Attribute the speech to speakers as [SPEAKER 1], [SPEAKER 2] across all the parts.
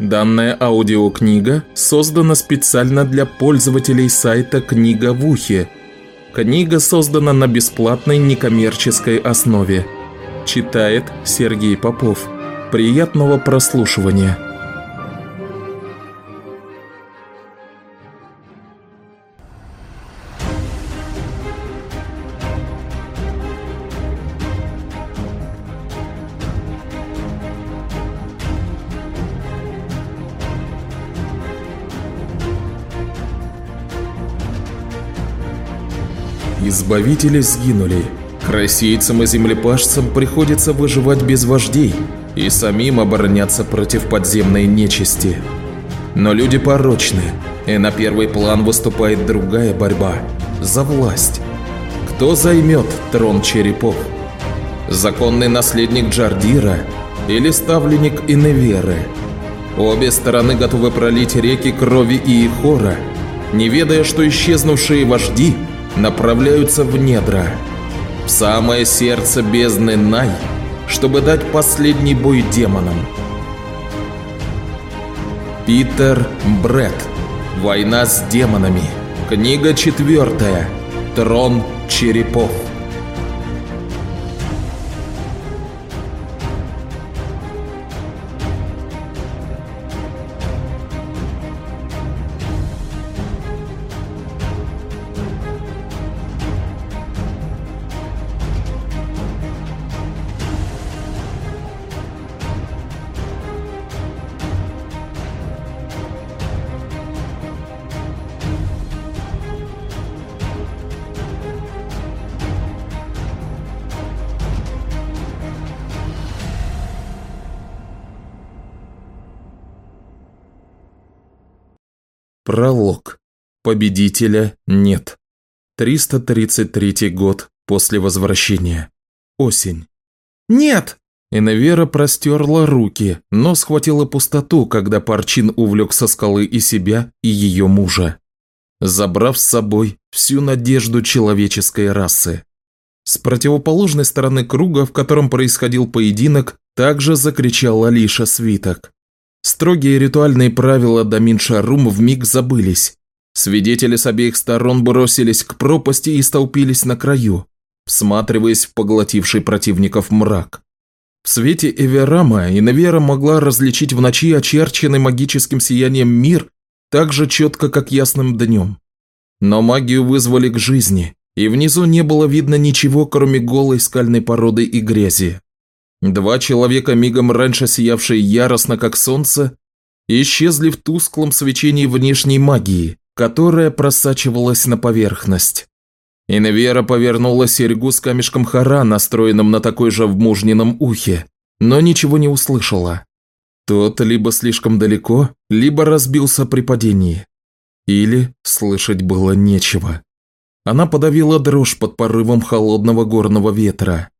[SPEAKER 1] Данная аудиокнига создана специально для пользователей сайта «Книга в ухе». Книга создана на бесплатной некоммерческой основе. Читает Сергей Попов. Приятного прослушивания. Избавители сгинули. Красийцам и землепашцам приходится выживать без вождей и самим обороняться против подземной нечисти. Но люди порочны, и на первый план выступает другая борьба – за власть. Кто займет трон черепов? Законный наследник Джардира или ставленник Иневеры? Обе стороны готовы пролить реки крови и Ихора, не ведая, что исчезнувшие вожди – направляются в недра, в самое сердце бездны Най, чтобы дать последний бой демонам. Питер Бред. Война с демонами. Книга четвертая. Трон черепов. Пролог. Победителя нет. 333 год после возвращения. Осень. «Нет!» Инавера простерла руки, но схватила пустоту, когда Парчин увлек со скалы и себя, и ее мужа, забрав с собой всю надежду человеческой расы. С противоположной стороны круга, в котором происходил поединок, также закричал Алиша Свиток. Строгие ритуальные правила Дамин Шарум вмиг забылись. Свидетели с обеих сторон бросились к пропасти и столпились на краю, всматриваясь в поглотивший противников мрак. В свете Эверама Инавера могла различить в ночи очерченный магическим сиянием мир так же четко, как ясным днем. Но магию вызвали к жизни, и внизу не было видно ничего, кроме голой скальной породы и грязи. Два человека, мигом раньше сиявшие яростно, как солнце, исчезли в тусклом свечении внешней магии, которая просачивалась на поверхность. Инвера повернула серьгу с камешком хара, настроенным на такой же в ухе, но ничего не услышала. Тот либо слишком далеко, либо разбился при падении. Или слышать было нечего. Она подавила дрожь под порывом холодного горного ветра.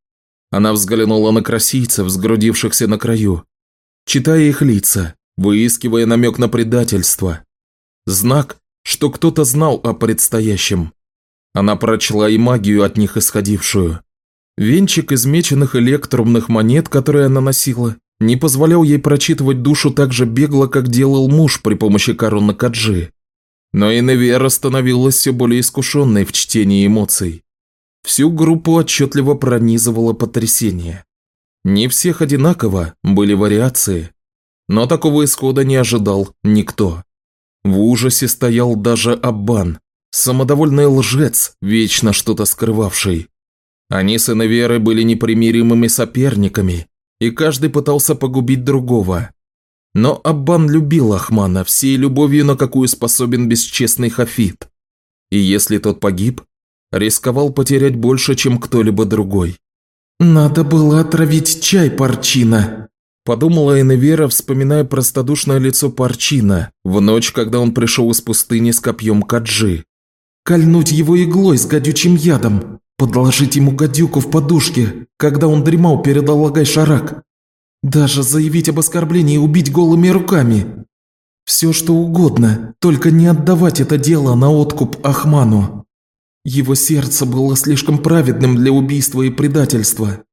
[SPEAKER 1] Она взглянула на красийцев, сгрудившихся на краю, читая их лица, выискивая намек на предательство. Знак, что кто-то знал о предстоящем. Она прочла и магию от них исходившую. Венчик из меченых электрумных монет, которые она носила, не позволял ей прочитывать душу так же бегло, как делал муж при помощи короны Каджи. Но и Невера становилась все более искушенной в чтении эмоций. Всю группу отчетливо пронизывало потрясение. Не всех одинаково, были вариации. Но такого исхода не ожидал никто. В ужасе стоял даже Аббан, самодовольный лжец, вечно что-то скрывавший. Они с Иневерой были непримиримыми соперниками, и каждый пытался погубить другого. Но Аббан любил Ахмана всей любовью, на какую способен бесчестный Хафит. И если тот погиб, рисковал потерять больше, чем кто-либо другой. «Надо было отравить чай Парчина», – подумала Эневера, вспоминая простодушное лицо Парчина в ночь, когда он пришел из пустыни с копьем Каджи. «Кольнуть его иглой с гадючим ядом, подложить ему гадюку в подушке, когда он дремал перед Аллагай Шарак, даже заявить об оскорблении и убить голыми руками. Все что угодно, только не отдавать это дело на откуп Ахману». Его сердце было слишком праведным для убийства и предательства.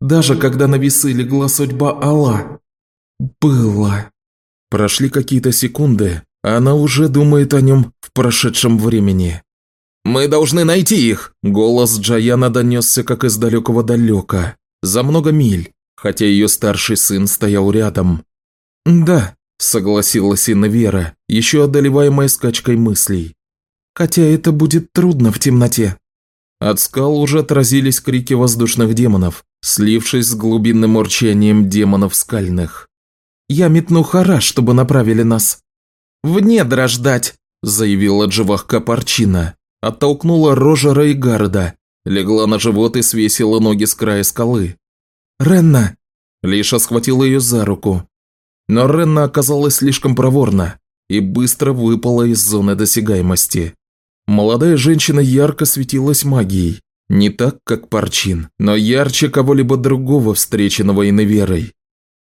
[SPEAKER 1] Даже когда на весы легла судьба Алла. Было. Прошли какие-то секунды, а она уже думает о нем в прошедшем времени. «Мы должны найти их!» Голос Джаяна донесся как из далекого далека, за много миль, хотя ее старший сын стоял рядом. «Да», – согласилась Инна Вера, еще одолеваемая скачкой мыслей. «Хотя это будет трудно в темноте». От скал уже отразились крики воздушных демонов, слившись с глубинным урчанием демонов скальных. «Я метну хара, чтобы направили нас». «В недра ждать», – заявила Дживахка Парчина. Оттолкнула Рожера и Гарда, легла на живот и свесила ноги с края скалы. «Ренна!» Лиша схватила ее за руку. Но Ренна оказалась слишком проворна и быстро выпала из зоны досягаемости. Молодая женщина ярко светилась магией. Не так, как Парчин, но ярче кого-либо другого, встреченного Иневерой.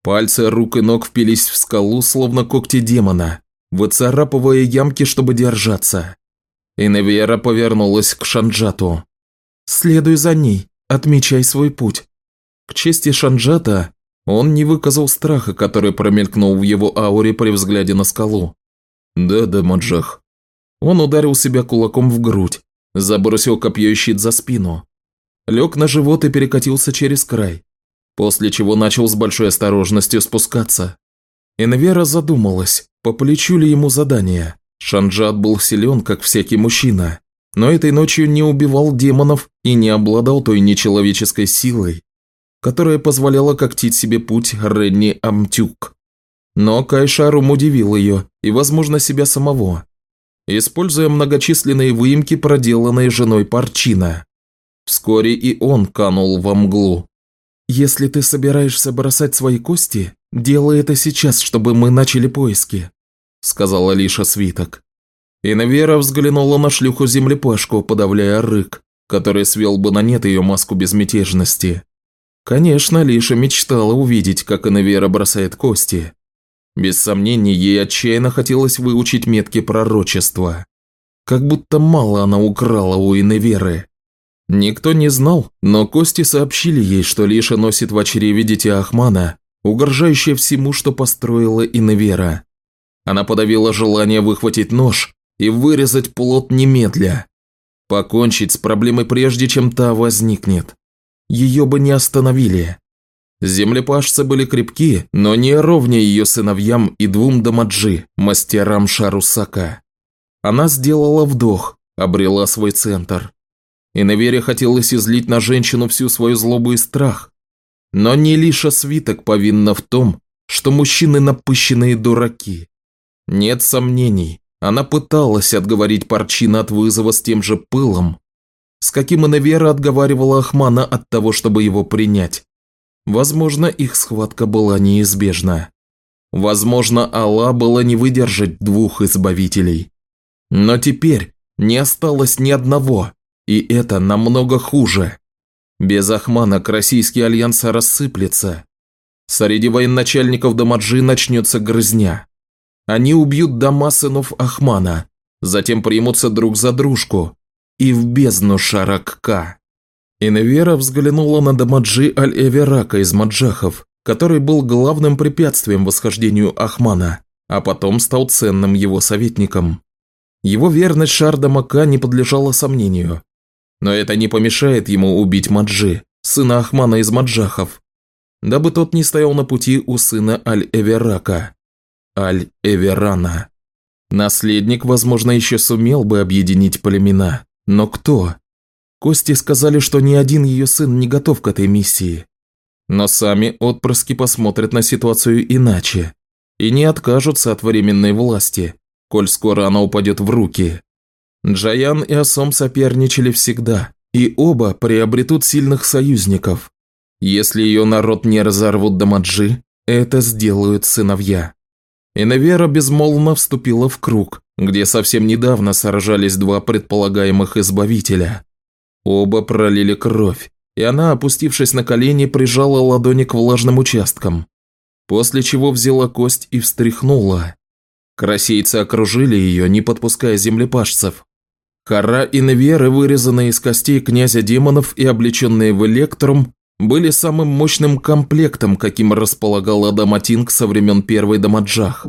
[SPEAKER 1] Пальцы рук и ног впились в скалу, словно когти демона, выцарапывая ямки, чтобы держаться. Иневера повернулась к Шанджату. «Следуй за ней, отмечай свой путь». К чести Шанджата, он не выказал страха, который промелькнул в его ауре при взгляде на скалу. «Да-да, Маджах». Он ударил себя кулаком в грудь, забросил копье и щит за спину. Лег на живот и перекатился через край, после чего начал с большой осторожностью спускаться. Инвера задумалась, по плечу ли ему задание. Шанджат был силен, как всякий мужчина, но этой ночью не убивал демонов и не обладал той нечеловеческой силой, которая позволяла когтить себе путь Ренни Амтюк. Но Кайшарум удивил ее и, возможно, себя самого, используя многочисленные выемки, проделанные женой Парчина. Вскоре и он канул во мглу. «Если ты собираешься бросать свои кости, делай это сейчас, чтобы мы начали поиски», сказала Лиша свиток. Инвера взглянула на шлюху-землепашку, подавляя рык, который свел бы на нет ее маску безмятежности. Конечно, Лиша мечтала увидеть, как Инвера бросает кости. Без сомнений, ей отчаянно хотелось выучить метки пророчества. Как будто мало она украла у Иневеры. Никто не знал, но кости сообщили ей, что Лиша носит в очреве дитя Ахмана, угрожающее всему, что построила Иневера. Она подавила желание выхватить нож и вырезать плод немедля. Покончить с проблемой прежде, чем та возникнет. Ее бы не остановили. Землепашцы были крепки, но не ровнее ее сыновьям и двум дамаджи, мастерам Шарусака. Она сделала вдох, обрела свой центр. И Навере хотелось излить на женщину всю свою злобу и страх. Но не лишь свиток повинна в том, что мужчины напыщенные дураки. Нет сомнений, она пыталась отговорить Парчина от вызова с тем же пылом, с каким Инавера отговаривала Ахмана от того, чтобы его принять. Возможно, их схватка была неизбежна. Возможно, Алла было не выдержать двух избавителей. Но теперь не осталось ни одного, и это намного хуже. Без Ахмана Российский альянс рассыплется. Среди военачальников Дамаджи начнется грызня. Они убьют дома сынов Ахмана, затем примутся друг за дружку и в бездну Шаракка. Иневера взглянула на Дамаджи Аль-Эверака из Маджахов, который был главным препятствием восхождению Ахмана, а потом стал ценным его советником. Его верность Шарда Мака не подлежала сомнению. Но это не помешает ему убить Маджи, сына Ахмана из Маджахов, дабы тот не стоял на пути у сына Аль-Эверака, Аль-Эверана. Наследник, возможно, еще сумел бы объединить племена, но кто? Кости сказали, что ни один ее сын не готов к этой миссии. Но сами отпрыски посмотрят на ситуацию иначе и не откажутся от временной власти, коль скоро она упадет в руки. Джаян и Асом соперничали всегда, и оба приобретут сильных союзников. Если ее народ не разорвут Дамаджи, это сделают сыновья. Инавера безмолвно вступила в круг, где совсем недавно сражались два предполагаемых избавителя. Оба пролили кровь, и она, опустившись на колени, прижала ладони к влажным участкам, после чего взяла кость и встряхнула. Красейцы окружили ее, не подпуская землепашцев. Кора и Неверы, вырезанные из костей князя демонов и облеченные в электрум, были самым мощным комплектом, каким располагал Адаматинг со времен первой Дамаджах.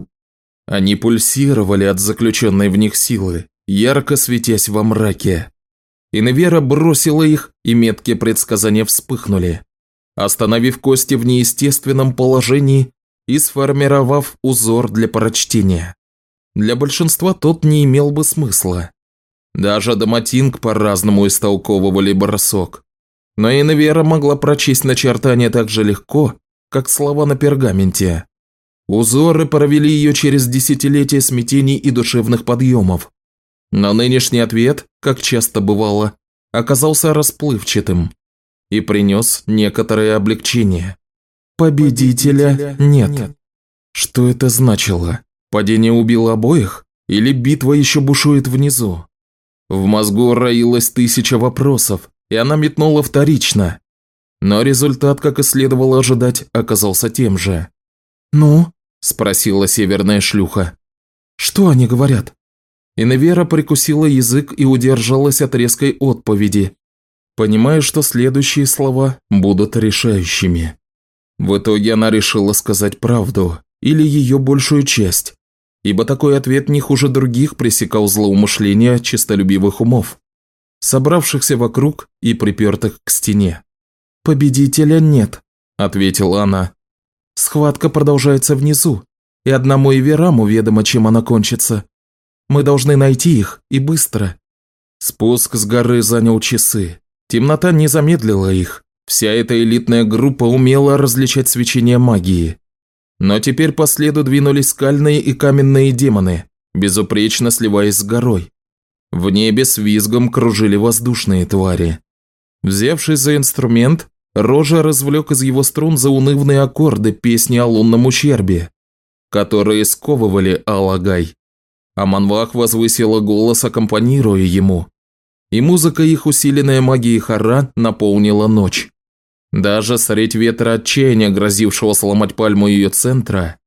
[SPEAKER 1] Они пульсировали от заключенной в них силы, ярко светясь во мраке. Инвера бросила их, и меткие предсказания вспыхнули, остановив кости в неестественном положении и сформировав узор для прочтения. Для большинства тот не имел бы смысла. Даже Даматинг по-разному истолковывали бросок. Но Инвера могла прочесть начертания так же легко, как слова на пергаменте. Узоры провели ее через десятилетия смятений и душевных подъемов. Но нынешний ответ, как часто бывало, оказался расплывчатым и принес некоторое облегчение. Победителя нет. Что это значило? Падение убило обоих? Или битва еще бушует внизу? В мозгу роилась тысяча вопросов, и она метнула вторично. Но результат, как и следовало ожидать, оказался тем же. «Ну?» – спросила северная шлюха. «Что они говорят?» Инвера прикусила язык и удержалась от резкой отповеди, понимая, что следующие слова будут решающими. В итоге она решила сказать правду, или ее большую часть, ибо такой ответ не хуже других пресекал злоумышления чистолюбивых умов, собравшихся вокруг и припертых к стене. «Победителя нет», – ответила она. «Схватка продолжается внизу, и одному Ивераму ведомо, чем она кончится. Мы должны найти их, и быстро». Спуск с горы занял часы. Темнота не замедлила их. Вся эта элитная группа умела различать свечение магии. Но теперь по следу двинулись скальные и каменные демоны, безупречно сливаясь с горой. В небе с визгом кружили воздушные твари. Взявшись за инструмент, Рожа развлек из его струн заунывные аккорды песни о лунном ущербе, которые сковывали Алагай. А Манвах возвысила голос, аккомпанируя ему. И музыка их, усиленная магией Хара, наполнила ночь. Даже средь ветра отчаяния, грозившего сломать пальму ее центра,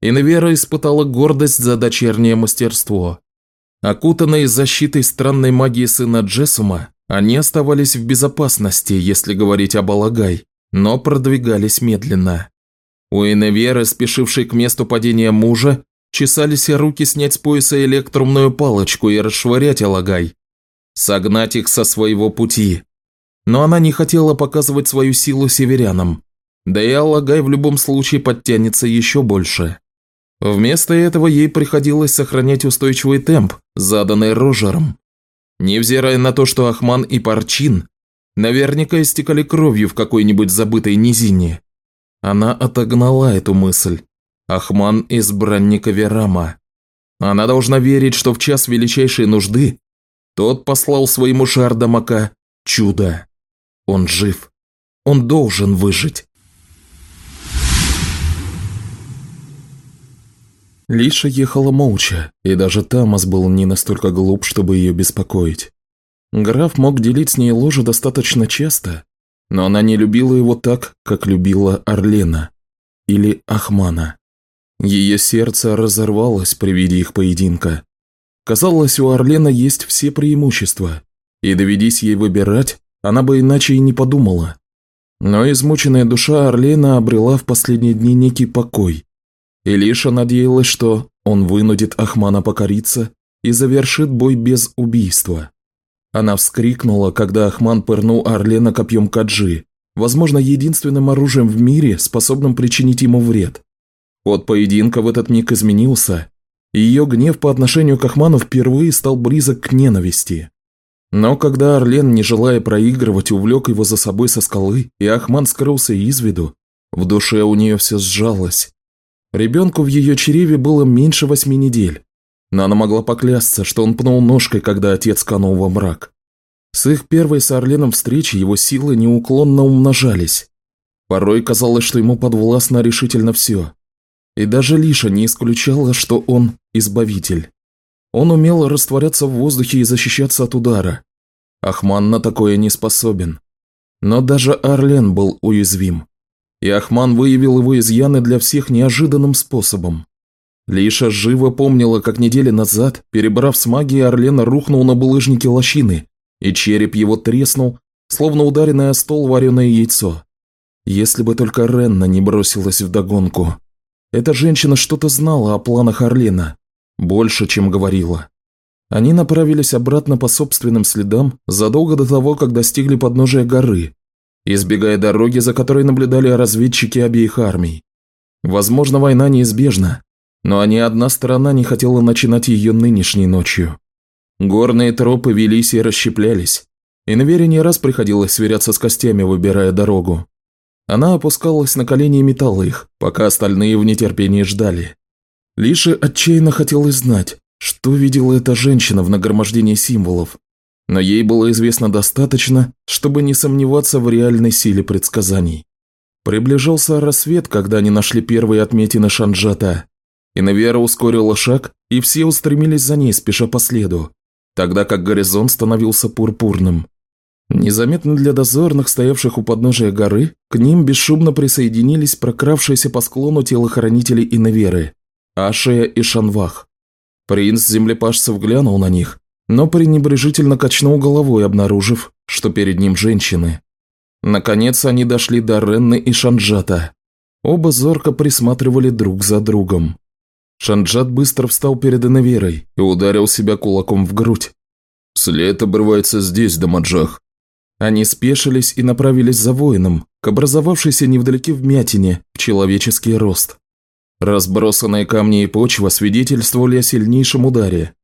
[SPEAKER 1] Инвера испытала гордость за дочернее мастерство. Окутанные защитой странной магии сына Джессума, они оставались в безопасности, если говорить об Алагай, но продвигались медленно. У Иневеры, спешившей к месту падения мужа, чесались руки снять с пояса электрумную палочку и расшвырять Алагай, согнать их со своего пути. Но она не хотела показывать свою силу северянам, да и Аллагай в любом случае подтянется еще больше. Вместо этого ей приходилось сохранять устойчивый темп, заданный Рожером. Невзирая на то, что Ахман и Парчин наверняка истекали кровью в какой-нибудь забытой низине, она отогнала эту мысль. Ахман – избранника Верама. Она должна верить, что в час величайшей нужды тот послал своему Шардамака чудо. Он жив. Он должен выжить. Лиша ехала молча, и даже Тамас был не настолько глуп, чтобы ее беспокоить. Граф мог делить с ней ложе достаточно часто, но она не любила его так, как любила Орлена или Ахмана. Ее сердце разорвалось при виде их поединка. Казалось, у Орлена есть все преимущества, и доведись ей выбирать, она бы иначе и не подумала. Но измученная душа Орлена обрела в последние дни некий покой. И Лиша надеялась, что он вынудит Ахмана покориться и завершит бой без убийства. Она вскрикнула, когда Ахман пырнул Орлена копьем Каджи, возможно, единственным оружием в мире, способным причинить ему вред. Ход поединка в этот миг изменился, и ее гнев по отношению к Ахману впервые стал близок к ненависти. Но когда Орлен, не желая проигрывать, увлек его за собой со скалы, и Ахман скрылся из виду, в душе у нее все сжалось. Ребенку в ее чреве было меньше восьми недель, но она могла поклясться, что он пнул ножкой, когда отец канул во мрак. С их первой с Орленом встречи его силы неуклонно умножались. Порой казалось, что ему подвластно решительно все. И даже Лиша не исключала, что он избавитель. Он умел растворяться в воздухе и защищаться от удара. Ахман на такое не способен. Но даже Орлен был уязвим. И Ахман выявил его изъяны для всех неожиданным способом. Лиша живо помнила, как недели назад, перебрав с магией, Орлена рухнул на булыжнике лощины, и череп его треснул, словно ударенное о стол вареное яйцо. Если бы только Ренна не бросилась в догонку. Эта женщина что-то знала о планах Орлена. Больше, чем говорила. Они направились обратно по собственным следам задолго до того, как достигли подножия горы, избегая дороги, за которой наблюдали разведчики обеих армий. Возможно, война неизбежна, но ни одна сторона не хотела начинать ее нынешней ночью. Горные тропы велись и расщеплялись, и на вере не раз приходилось сверяться с костями, выбирая дорогу. Она опускалась на колени и метала их, пока остальные в нетерпении ждали. Лише отчаянно хотелось знать, что видела эта женщина в нагромождении символов, но ей было известно достаточно, чтобы не сомневаться в реальной силе предсказаний. Приближался рассвет, когда они нашли первые отметины Шанджата. Инавера ускорила шаг, и все устремились за ней, спеша по следу, тогда как горизонт становился пурпурным. Незаметно для дозорных, стоявших у подножия горы, к ним бесшумно присоединились прокравшиеся по склону телохранители Инаверы, Ашия и Шанвах. Принц землепашцев глянул на них, но пренебрежительно качнул головой, обнаружив, что перед ним женщины. Наконец они дошли до Ренны и Шанджата. Оба зорко присматривали друг за другом. Шанджат быстро встал перед Иневерой и ударил себя кулаком в грудь. «След обрывается здесь, Дамаджах», они спешились и направились за воином, к образовавшейся невдалеке вмятине, в человеческий рост. Разбросанные камни и почва свидетельствовали о сильнейшем ударе.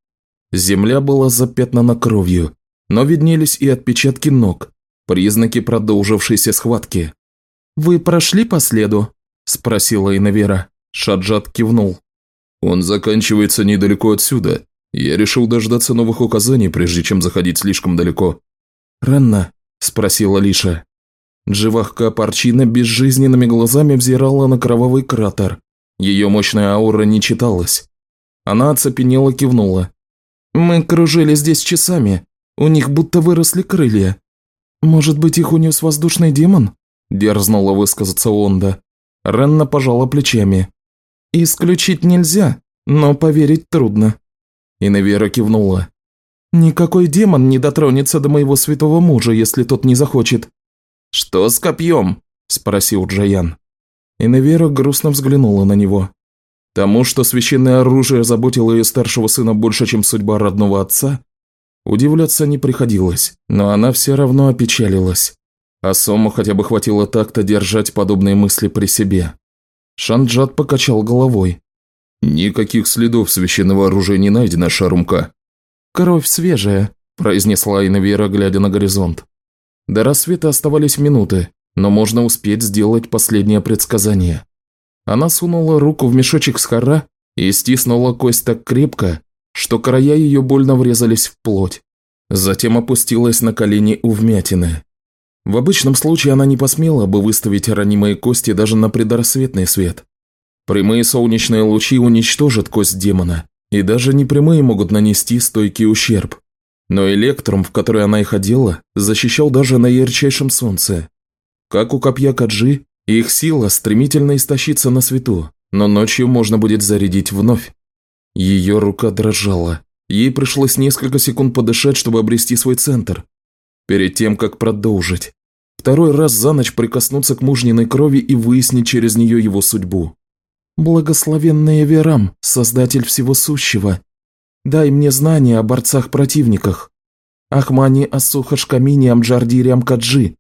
[SPEAKER 1] Земля была запятнана кровью, но виднелись и отпечатки ног, признаки продолжившейся схватки. «Вы прошли по следу?» – спросила Инавера. Шаджат кивнул. «Он заканчивается недалеко отсюда. Я решил дождаться новых указаний, прежде чем заходить слишком далеко». «Ренна, спросила Лиша. Дживахка Парчина безжизненными глазами взирала на кровавый кратер. Ее мощная аура не читалась. Она оцепенела кивнула. «Мы кружили здесь часами. У них будто выросли крылья. Может быть, их унес воздушный демон?» Дерзнула высказаться Онда. Ренна пожала плечами. «Исключить нельзя, но поверить трудно». Инавера кивнула. «Никакой демон не дотронется до моего святого мужа, если тот не захочет». «Что с копьем?» – спросил Джаян. Иневера грустно взглянула на него. Тому, что священное оружие заботило ее старшего сына больше, чем судьба родного отца, удивляться не приходилось, но она все равно опечалилась. А Сому хотя бы хватило так-то держать подобные мысли при себе. Шанджат покачал головой. «Никаких следов священного оружия не найдено, Шарумка. «Кровь свежая», – произнесла Инавера, глядя на горизонт. До рассвета оставались минуты, но можно успеть сделать последнее предсказание. Она сунула руку в мешочек с хора и стиснула кость так крепко, что края ее больно врезались в плоть. Затем опустилась на колени у вмятины. В обычном случае она не посмела бы выставить ранимые кости даже на предрассветный свет. Прямые солнечные лучи уничтожат кость демона, и даже непрямые могут нанести стойкий ущерб. Но электрум, в который она их одела, защищал даже на ярчайшем солнце. Как у копья Каджи, их сила стремительно истощится на свету, но ночью можно будет зарядить вновь. Ее рука дрожала. Ей пришлось несколько секунд подышать, чтобы обрести свой центр. Перед тем, как продолжить. Второй раз за ночь прикоснуться к мужниной крови и выяснить через нее его судьбу. Благословенный Верам, Создатель Всего Сущего, дай мне знания о борцах-противниках. Ахмани Асу Хашкамини Амджардире Амкаджи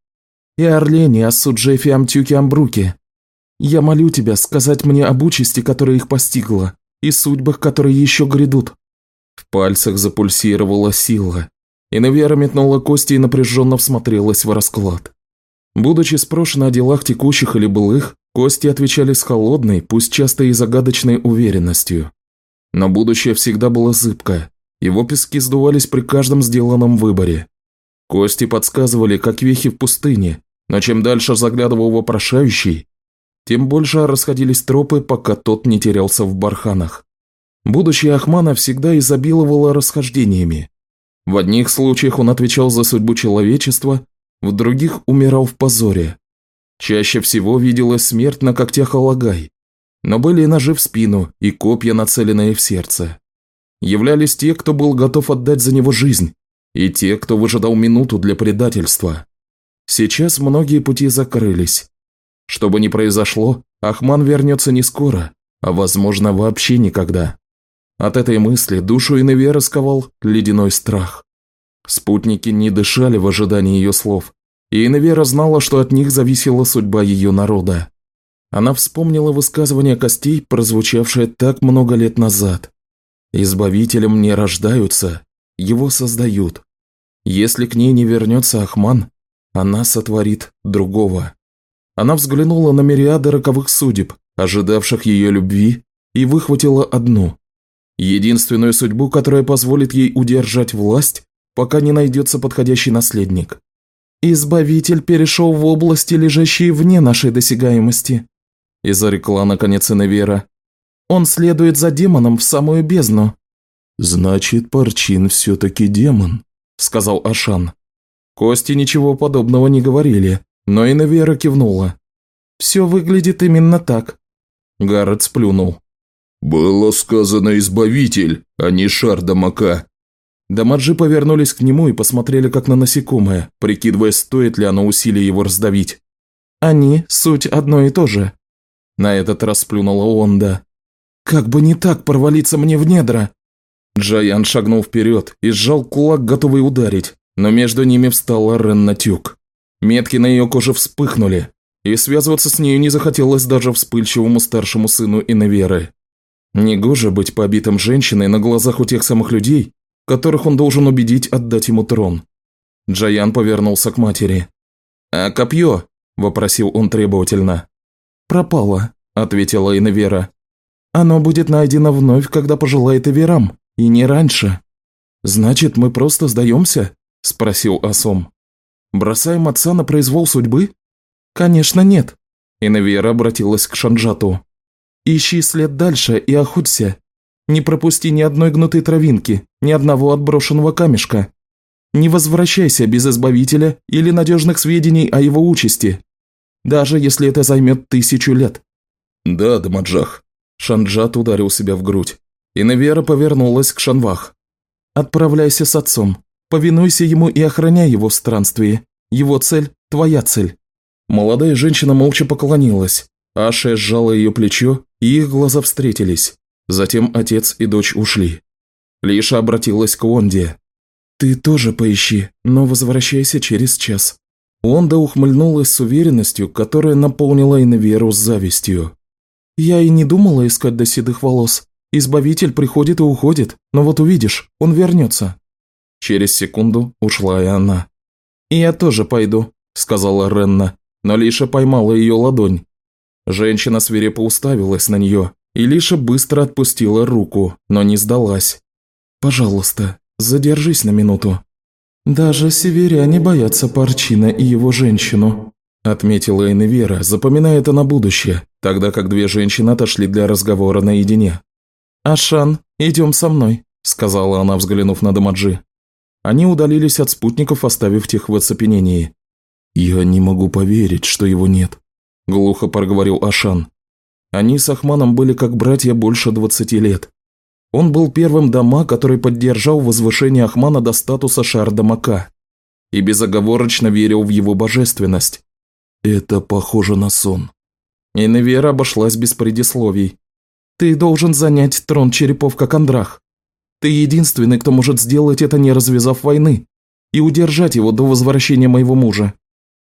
[SPEAKER 1] и Орлене Асу Джеффи Амтюки Амбруки. Я молю тебя сказать мне об участи, которая их постигла, и судьбах, которые еще грядут». В пальцах запульсировала сила, и Навера метнула кости и напряженно всмотрелась в расклад. Будучи спрошена о делах текущих или былых, Кости отвечали с холодной, пусть часто и загадочной уверенностью. Но будущее всегда было зыбко, его пески сдувались при каждом сделанном выборе. Кости подсказывали, как вехи в пустыне, но чем дальше заглядывал вопрошающий, тем больше расходились тропы, пока тот не терялся в барханах. Будущее Ахмана всегда изобиловало расхождениями. В одних случаях он отвечал за судьбу человечества, в других умирал в позоре. Чаще всего виделась смерть на когтях Алагай, но были и ножи в спину, и копья, нацеленные в сердце. Являлись те, кто был готов отдать за него жизнь, и те, кто выжидал минуту для предательства. Сейчас многие пути закрылись. Что бы ни произошло, Ахман вернется не скоро, а возможно вообще никогда. От этой мысли душу Иневе расковал ледяной страх. Спутники не дышали в ожидании ее слов, и Иневера знала, что от них зависела судьба ее народа. Она вспомнила высказывание костей, прозвучавшее так много лет назад. «Избавителем не рождаются, его создают. Если к ней не вернется Ахман, она сотворит другого». Она взглянула на мириады роковых судеб, ожидавших ее любви, и выхватила одну. Единственную судьбу, которая позволит ей удержать власть, пока не найдется подходящий наследник. «Избавитель перешел в области, лежащие вне нашей досягаемости», – изорекла наконец Иневера. «Он следует за демоном в самую бездну». «Значит, Парчин все-таки демон», – сказал Ашан. Кости ничего подобного не говорили, но Иневера кивнула. «Все выглядит именно так». Гаррет сплюнул. «Было сказано избавитель, а не шар дамака». Дамаджи повернулись к нему и посмотрели как на насекомое, прикидывая, стоит ли оно усилия его раздавить. «Они – суть одно и то же». На этот раз плюнула Онда. «Как бы не так провалиться мне в недра!» Джаян шагнул вперед и сжал кулак, готовый ударить, но между ними встала Ренна Тюк. Метки на ее коже вспыхнули, и связываться с нею не захотелось даже вспыльчивому старшему сыну Иневеры. Негоже быть побитым женщиной на глазах у тех самых людей, которых он должен убедить отдать ему трон. Джаян повернулся к матери. «А копье?» – вопросил он требовательно. «Пропало», – ответила Иневера. «Оно будет найдено вновь, когда пожелает Эверам, и не раньше». «Значит, мы просто сдаемся?» – спросил Асом. «Бросаем отца на произвол судьбы?» «Конечно нет», – Иневера обратилась к Шанджату. «Ищи след дальше и охоться. Не пропусти ни одной гнутой травинки, ни одного отброшенного камешка. Не возвращайся без избавителя или надежных сведений о его участи, даже если это займет тысячу лет». «Да, Дамаджах». Шанджат ударил себя в грудь. И Невера повернулась к Шанвах. «Отправляйся с отцом. Повинуйся ему и охраняй его в странствии. Его цель – твоя цель». Молодая женщина молча поклонилась. Аша сжала ее плечо, и их глаза встретились. Затем отец и дочь ушли. Лиша обратилась к Онде. «Ты тоже поищи, но возвращайся через час». Онда ухмыльнулась с уверенностью, которая наполнила Инверу с завистью. «Я и не думала искать до седых волос. Избавитель приходит и уходит, но вот увидишь, он вернется». Через секунду ушла и она. «И я тоже пойду», – сказала Ренна, но Лиша поймала ее ладонь. Женщина свирепо уставилась на нее, и Лиша быстро отпустила руку, но не сдалась. «Пожалуйста, задержись на минуту». «Даже северяне боятся Парчина и его женщину», отметила Эневера, запоминая это на будущее, тогда как две женщины отошли для разговора наедине. «Ашан, идем со мной», сказала она, взглянув на Дамаджи. Они удалились от спутников, оставив тех в оцепенении. «Я не могу поверить, что его нет», – глухо проговорил Ашан. Они с Ахманом были как братья больше 20 лет. Он был первым дома, который поддержал возвышение Ахмана до статуса Шардамака и безоговорочно верил в его божественность. Это похоже на сон. И Невера обошлась без предисловий. «Ты должен занять трон черепов, как Андрах. Ты единственный, кто может сделать это, не развязав войны, и удержать его до возвращения моего мужа».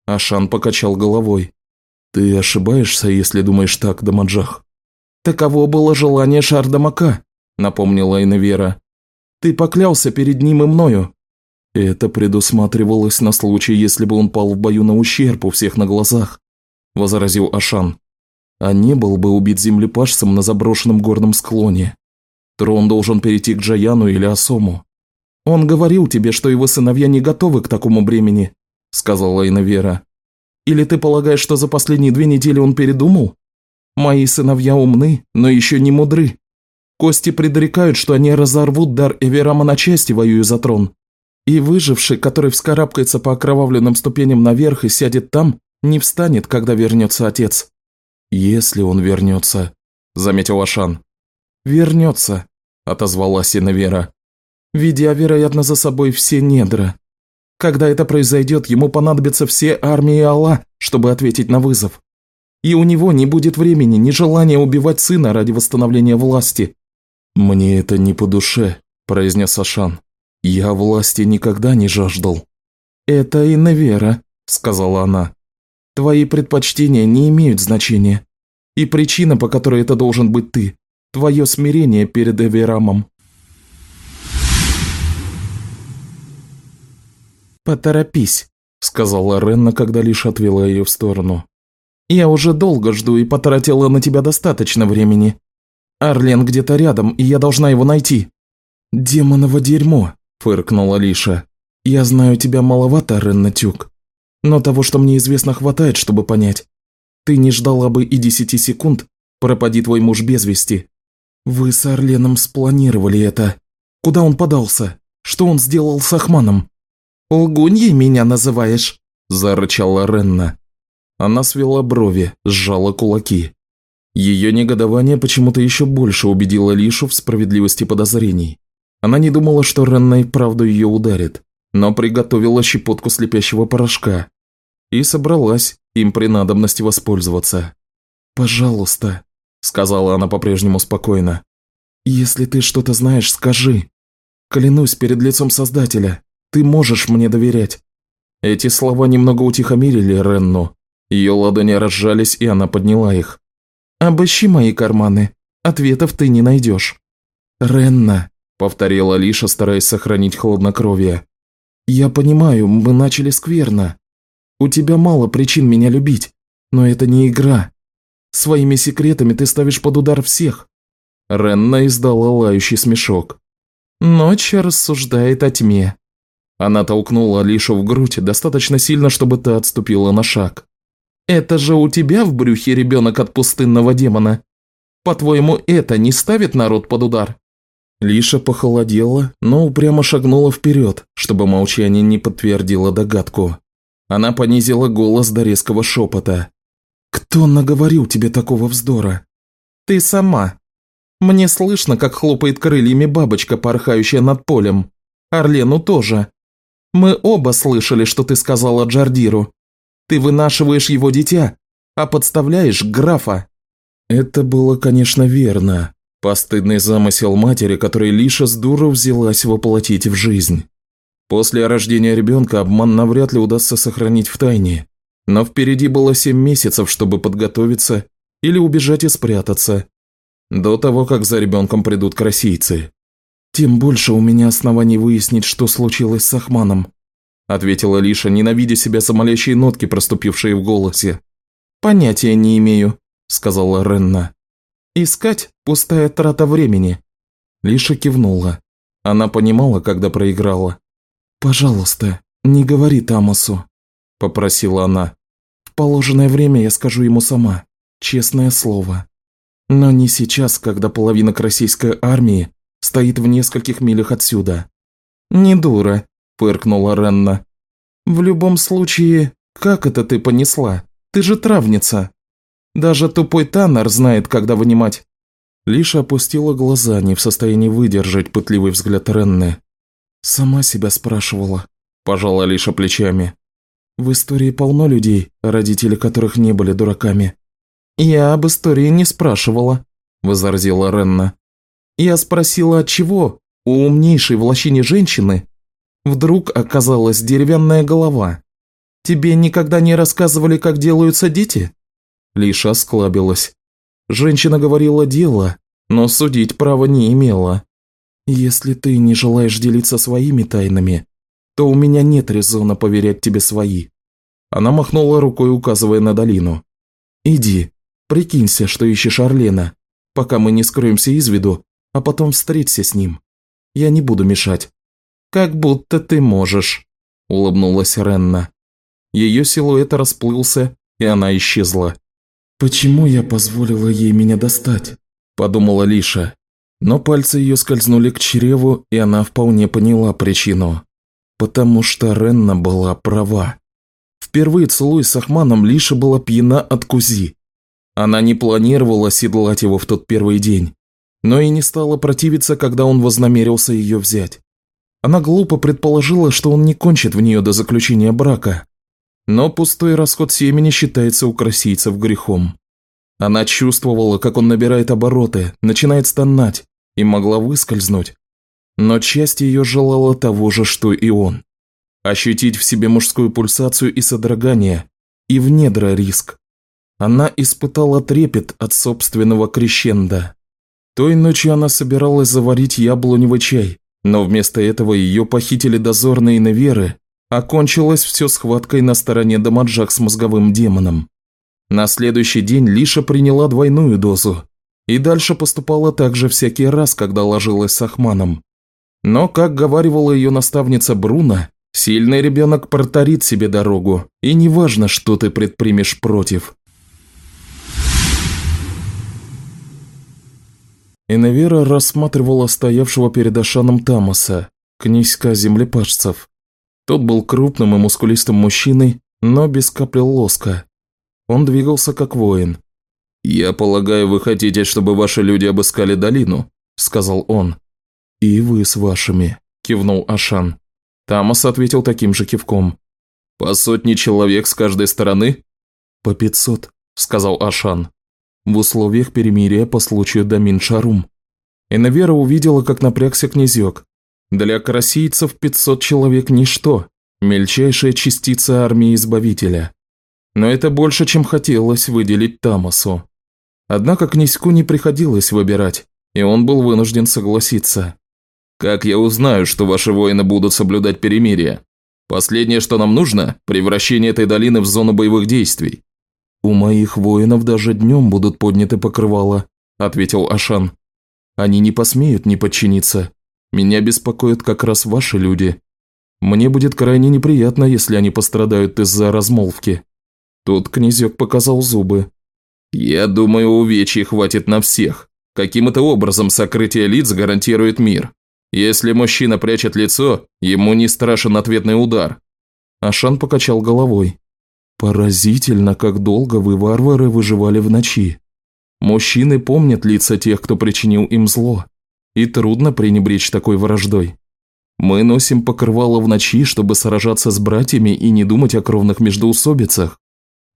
[SPEAKER 1] Ашан покачал головой. «Ты ошибаешься, если думаешь так, Дамаджах». «Таково было желание Шардамака», – напомнила Иневера. «Ты поклялся перед ним и мною». «Это предусматривалось на случай, если бы он пал в бою на ущерб у всех на глазах», – возразил Ашан. «А не был бы убит землепашцем на заброшенном горном склоне. Трон должен перейти к Джаяну или Асому». «Он говорил тебе, что его сыновья не готовы к такому бремени», – сказала Иневера. Или ты полагаешь, что за последние две недели он передумал? Мои сыновья умны, но еще не мудры. Кости предрекают, что они разорвут дар Эверама на части, воюя за трон. И выживший, который вскарабкается по окровавленным ступеням наверх и сядет там, не встанет, когда вернется отец. Если он вернется, заметил Ашан. Вернется, отозвалась Инавера, ведя, вероятно, за собой все недра. Когда это произойдет, ему понадобятся все армии Алла, чтобы ответить на вызов.
[SPEAKER 2] И у него не будет времени, ни желания убивать сына ради восстановления власти».
[SPEAKER 1] «Мне это не по душе», – произнес Ашан. «Я власти никогда не жаждал».
[SPEAKER 2] «Это и Невера», – сказала она. «Твои предпочтения не имеют значения. И причина, по которой это должен быть ты, твое смирение перед Эверамом». «Поторопись», – сказала Ренна, когда лишь отвела ее в сторону. «Я уже долго жду и потратила на тебя достаточно времени. Арлен где-то рядом, и я должна его найти». «Демоново дерьмо», – фыркнула Лиша. «Я знаю тебя маловато, Ренна Тюк. Но того, что мне известно, хватает, чтобы понять. Ты не ждала бы и десяти секунд, пропади твой муж без вести. Вы с Орленом спланировали это. Куда он подался? Что он сделал с Ахманом?» «Лгуньей меня называешь?» – зарычала Ренна. Она свела брови, сжала кулаки. Ее негодование почему-то еще больше убедило Лишу в справедливости подозрений. Она не думала, что Ренна и правду ее ударит, но приготовила щепотку слепящего порошка и собралась им при надобности воспользоваться. «Пожалуйста», – сказала она по-прежнему спокойно. «Если ты что-то знаешь, скажи. Клянусь перед лицом Создателя, ты можешь мне доверять». Эти слова немного утихомирили Ренну. Ее ладони разжались, и она подняла их. «Обыщи мои карманы. Ответов ты не найдешь». «Ренна», – повторила Алиша, стараясь сохранить хладнокровие. «Я понимаю, мы начали скверно. У тебя мало причин меня любить, но это не игра. Своими секретами ты ставишь под удар всех». Ренна издала лающий смешок. «Ночь рассуждает о тьме. Она толкнула Алишу в грудь достаточно сильно, чтобы та отступила на шаг. «Это же у тебя в брюхе ребенок от пустынного демона. По-твоему, это не ставит народ под удар?» Лиша похолодела, но упрямо шагнула вперед, чтобы молчание не подтвердило догадку. Она понизила голос до резкого шепота. «Кто наговорил тебе такого вздора?» «Ты сама. Мне слышно, как хлопает крыльями бабочка, порхающая над полем. Орлену тоже. Мы оба слышали, что ты сказала Джардиру. Ты вынашиваешь его дитя, а подставляешь графа». Это было, конечно, верно. Постыдный замысел матери, который Лиша с дуру взялась воплотить в жизнь. После рождения ребенка обман навряд ли удастся сохранить в тайне. Но впереди было семь месяцев, чтобы подготовиться или убежать и спрятаться. До того, как за ребенком придут красийцы. «Тем больше у меня оснований выяснить, что случилось с Ахманом», ответила Лиша, ненавидя себя за молящие нотки, проступившие в голосе. «Понятия не имею», сказала Ренна. «Искать – пустая трата времени». Лиша кивнула. Она понимала, когда проиграла. «Пожалуйста, не говори Тамасу», – попросила она. «В положенное время я скажу ему сама, честное слово. Но не сейчас, когда половина российской армии стоит в нескольких милях отсюда». «Не дура», – фыркнула Ренна. «В любом случае, как это ты понесла? Ты же травница. Даже тупой Таннер знает, когда вынимать». Лиша опустила глаза, не в состоянии выдержать пытливый взгляд Ренны. «Сама себя спрашивала», – пожала Лиша плечами. «В истории полно людей, родители которых не были дураками». «Я об истории не спрашивала», – возразила Ренна. Я спросила, от чего у умнейшей в лощине женщины вдруг оказалась деревянная голова. Тебе никогда не рассказывали, как делаются дети? Лиша осклабилась. Женщина говорила дело, но судить права не имела. Если ты не желаешь делиться своими тайнами, то у меня нет резона поверять тебе свои. Она махнула рукой, указывая на долину. Иди, прикинься, что ищешь Орлена, пока мы не скроемся из виду а потом встреться с ним. Я не буду мешать». «Как будто ты можешь», – улыбнулась Ренна. Ее силуэт расплылся, и она исчезла. «Почему я позволила ей меня достать?» – подумала Лиша. Но пальцы ее скользнули к чреву, и она вполне поняла причину. Потому что Ренна была права. Впервые целуясь с Ахманом, Лиша была пьяна от кузи. Она не планировала седлать его в тот первый день но и не стала противиться, когда он вознамерился ее взять. Она глупо предположила, что он не кончит в нее до заключения брака.
[SPEAKER 1] но пустой расход семени считается у красийцев грехом. Она чувствовала, как он набирает обороты, начинает стонать, и могла выскользнуть. Но часть ее желала того же, что и он. Ощутить в себе мужскую пульсацию и содрогание, и в недра риск. Она испытала трепет от собственного крещенда. Той ночью она собиралась заварить яблоневый чай, но вместо этого ее похитили дозорные Неверы, окончилось все схваткой на стороне Дамаджак с мозговым демоном. На следующий день Лиша приняла двойную дозу, и дальше поступала так же всякий раз, когда ложилась с Ахманом. Но, как говаривала ее наставница Бруно, сильный ребенок протарит себе дорогу, и неважно, что ты предпримешь против. Иневера рассматривала стоявшего перед Ашаном Тамаса, князька землепашцев. Тот был крупным и мускулистым мужчиной, но без капли лоска. Он двигался как воин. «Я полагаю, вы хотите, чтобы ваши люди обыскали долину?» – сказал он. «И вы с вашими», – кивнул Ашан. Тамас ответил таким же кивком. «По сотне человек с каждой стороны?» «По пятьсот», – сказал Ашан в условиях перемирия по случаю Дамин Шарум. Инавера увидела, как напрягся князек. Для карасийцев 500 человек – ничто, мельчайшая частица армии Избавителя. Но это больше, чем хотелось выделить Тамасу. Однако князьку не приходилось выбирать, и он был вынужден согласиться. «Как я узнаю, что ваши воины будут соблюдать перемирие? Последнее, что нам нужно – превращение этой долины в зону боевых действий. «У моих воинов даже днем будут подняты покрывала», – ответил Ашан. «Они не посмеют не подчиниться. Меня беспокоят как раз ваши люди. Мне будет крайне неприятно, если они пострадают из-за размолвки». Тут князек показал зубы. «Я думаю, увечий хватит на всех. Каким-то образом сокрытие лиц гарантирует мир. Если мужчина прячет лицо, ему не страшен ответный удар». Ашан покачал головой. Поразительно, как долго вы, варвары, выживали в ночи. Мужчины помнят лица тех, кто причинил им зло. И трудно пренебречь такой враждой. Мы носим покрывало в ночи, чтобы сражаться с братьями и не думать о кровных междоусобицах.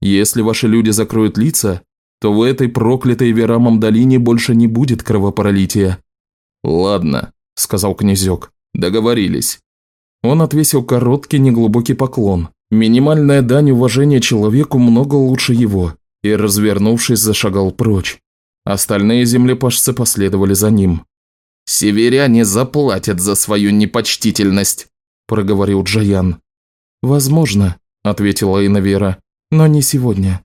[SPEAKER 1] Если ваши люди закроют лица, то в этой проклятой Верамом долине больше не будет кровопролития». «Ладно», – сказал князек, – «договорились». Он отвесил короткий неглубокий поклон, Минимальная дань уважения человеку много лучше его, и, развернувшись, зашагал прочь. Остальные землепашцы последовали за ним. «Северяне заплатят за свою непочтительность», – проговорил Джаян.
[SPEAKER 2] «Возможно», – ответила Инавера, – «но не сегодня.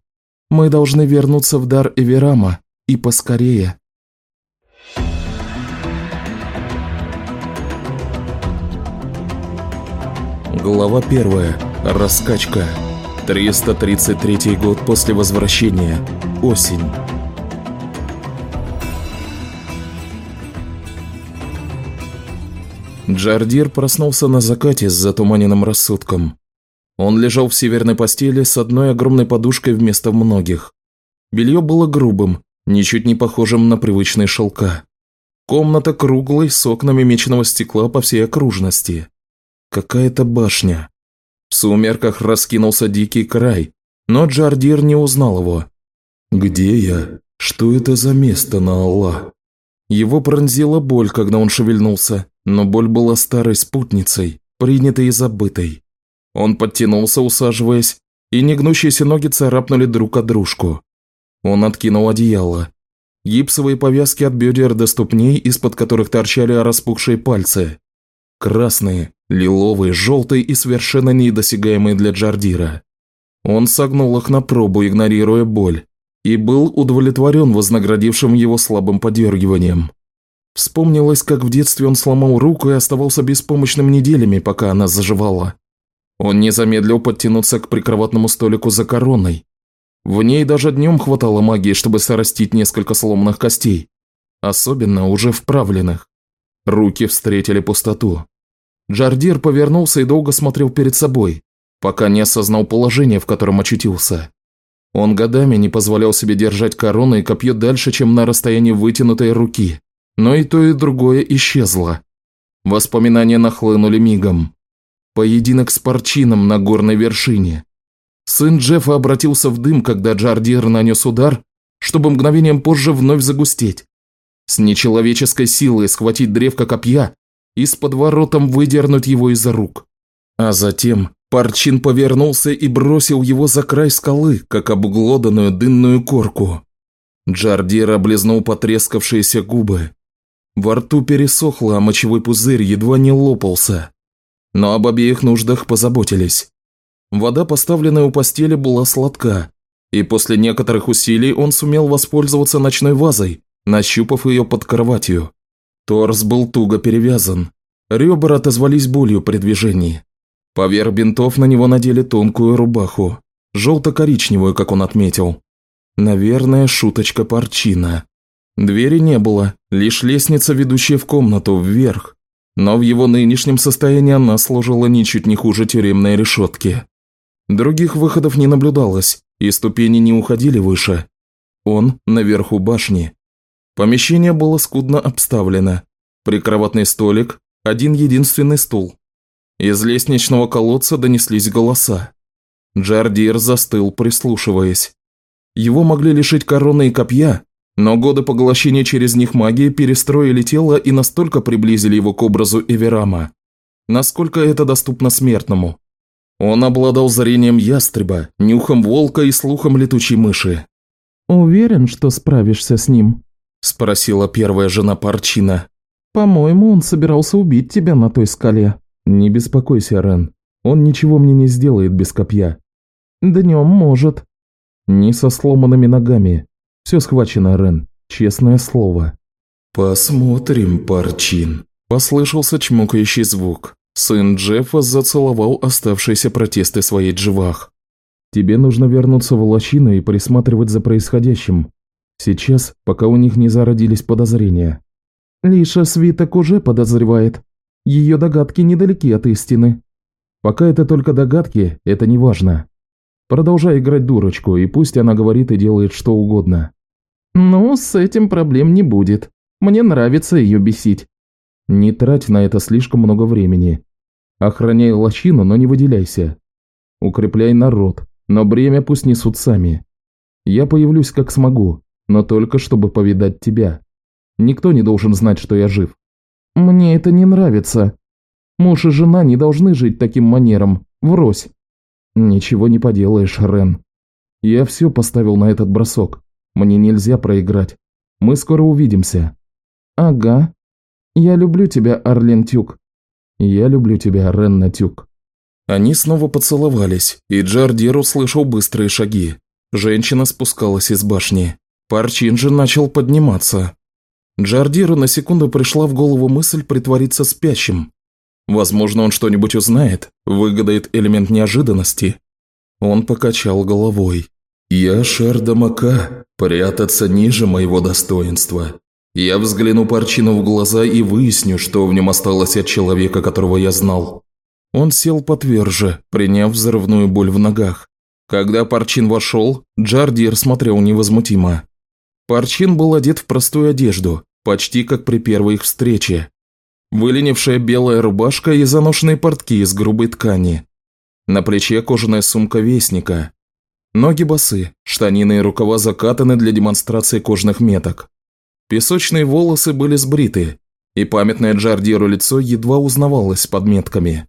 [SPEAKER 2] Мы должны вернуться в дар Эверама, и поскорее». Глава первая. Раскачка. 333 год после возвращения. Осень. Джардир проснулся на закате с затуманенным рассудком. Он лежал в северной постели с одной огромной подушкой вместо многих. Белье было грубым, ничуть не похожим на привычные шелка. Комната круглой, с окнами меченого стекла по всей окружности. Какая-то башня. В сумерках раскинулся дикий край, но Джардир не узнал его. «Где я? Что это за место на Аллах?» Его пронзила боль, когда он шевельнулся, но боль была старой спутницей, принятой и забытой. Он подтянулся, усаживаясь, и негнущиеся ноги царапнули друг от дружку. Он откинул одеяло. Гипсовые повязки от бедер до ступней, из-под которых торчали распухшие пальцы. Красные, лиловые, желтые и совершенно недосягаемые для Джардира. Он согнул их на пробу, игнорируя боль, и был удовлетворен вознаградившим его слабым подергиванием. Вспомнилось, как в детстве он сломал руку и оставался беспомощным неделями, пока она заживала. Он не замедлил подтянуться к прикроватному столику за короной. В ней даже днем хватало магии, чтобы сорастить несколько сломанных костей, особенно уже вправленных. Руки встретили пустоту. Джардир повернулся и долго смотрел перед собой, пока не осознал положение, в котором очутился. Он годами не позволял себе держать корону и копье дальше, чем на расстоянии вытянутой руки, но и то, и другое исчезло. Воспоминания нахлынули мигом. Поединок с парчином на горной вершине. Сын Джеффа обратился в дым, когда Джардир нанес удар, чтобы мгновением позже вновь загустеть. С нечеловеческой силой схватить древко копья и с подворотом выдернуть его из рук. А затем Парчин повернулся и бросил его за край скалы, как обглоданную дынную корку. Джардир облизнул потрескавшиеся губы. Во рту пересохло, а мочевой пузырь едва не лопался. Но об обеих нуждах позаботились. Вода, поставленная у постели, была сладка, и после некоторых усилий он сумел воспользоваться ночной вазой, нащупав ее под кроватью. Торс был туго перевязан. Ребра отозвались болью при движении. Поверх бинтов на него надели тонкую рубаху, желто-коричневую, как он отметил. Наверное, шуточка Парчина. Двери не было, лишь лестница, ведущая в комнату, вверх. Но в его нынешнем состоянии она служила ничуть не хуже тюремной решетки. Других выходов не наблюдалось, и ступени не уходили выше. Он наверху башни. Помещение было скудно обставлено. Прикроватный столик, один единственный стул. Из лестничного колодца донеслись голоса. Джардир застыл, прислушиваясь. Его могли лишить короны и копья, но годы поглощения через них магии перестроили тело и настолько приблизили его к образу Эверама, насколько это доступно смертному. Он обладал зрением ястреба, нюхом волка и слухом летучей мыши.
[SPEAKER 1] «Уверен, что справишься с ним?»
[SPEAKER 2] – спросила первая жена Парчина.
[SPEAKER 1] «По-моему, он собирался убить тебя на той скале».
[SPEAKER 2] «Не беспокойся, Рен. Он ничего мне не сделает без копья».
[SPEAKER 1] «Днем может»,
[SPEAKER 2] не со сломанными ногами. Все схвачено, Рен. Честное слово.
[SPEAKER 1] «Посмотрим, Парчин», – послышался чмокающий звук. Сын Джеффа зацеловал оставшиеся протесты своей дживах.
[SPEAKER 2] «Тебе нужно вернуться в лощину и присматривать за происходящим. Сейчас, пока у них не зародились подозрения».
[SPEAKER 1] «Лиша свиток уже подозревает. Ее догадки недалеки от истины».
[SPEAKER 2] «Пока это только догадки, это не важно. Продолжай играть дурочку, и пусть она говорит и делает что угодно.
[SPEAKER 1] Ну, с этим проблем не будет. Мне нравится ее бесить.
[SPEAKER 2] Не трать на это слишком много времени. Охраняй лощину, но не выделяйся. Укрепляй народ, но бремя пусть несут сами. Я появлюсь как смогу, но только чтобы повидать тебя. Никто не должен знать, что я жив.
[SPEAKER 1] Мне это не нравится. Муж и жена не должны жить таким манером, врозь.
[SPEAKER 2] «Ничего не поделаешь, Рен. Я все поставил на этот бросок. Мне нельзя проиграть. Мы скоро увидимся».
[SPEAKER 1] «Ага. Я люблю тебя, Арлен Тюк».
[SPEAKER 2] «Я люблю тебя, Ренна Тюк».
[SPEAKER 1] Они снова поцеловались, и Джардир услышал быстрые шаги. Женщина спускалась из башни. Парчин же начал подниматься. Джардиру на секунду пришла в голову мысль притвориться спящим, Возможно, он что-нибудь узнает, выгадает элемент неожиданности. Он покачал головой. «Я Шардамака, прятаться ниже моего достоинства. Я взгляну Парчину в глаза и выясню, что в нем осталось от человека, которого я знал». Он сел потверже, приняв взрывную боль в ногах. Когда Парчин вошел, Джардир смотрел невозмутимо. Парчин был одет в простую одежду, почти как при первой их встрече. Выленившая белая рубашка и заношенные портки из грубой ткани. На плече кожаная сумка вестника. Ноги босы, штанины и рукава закатаны для демонстрации кожных меток. Песочные волосы были сбриты, и памятное Джардиру лицо едва узнавалось под метками.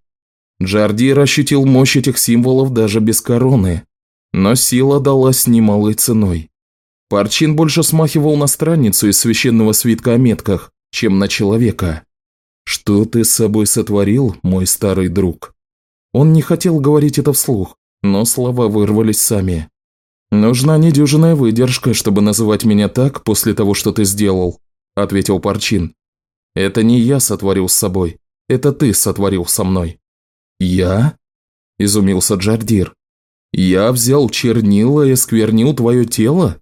[SPEAKER 1] Джардир ощутил мощь этих символов даже без короны, но сила далась немалой ценой. Парчин больше смахивал на странницу из священного свитка о метках, чем на человека. «Что ты с собой сотворил, мой старый друг?» Он не хотел говорить это вслух, но слова вырвались сами. «Нужна недюжинная выдержка, чтобы называть меня так после того, что ты сделал», – ответил Парчин. «Это не я сотворил с собой, это ты сотворил со мной». «Я?» – изумился Джардир. «Я взял чернила и сквернил твое тело?»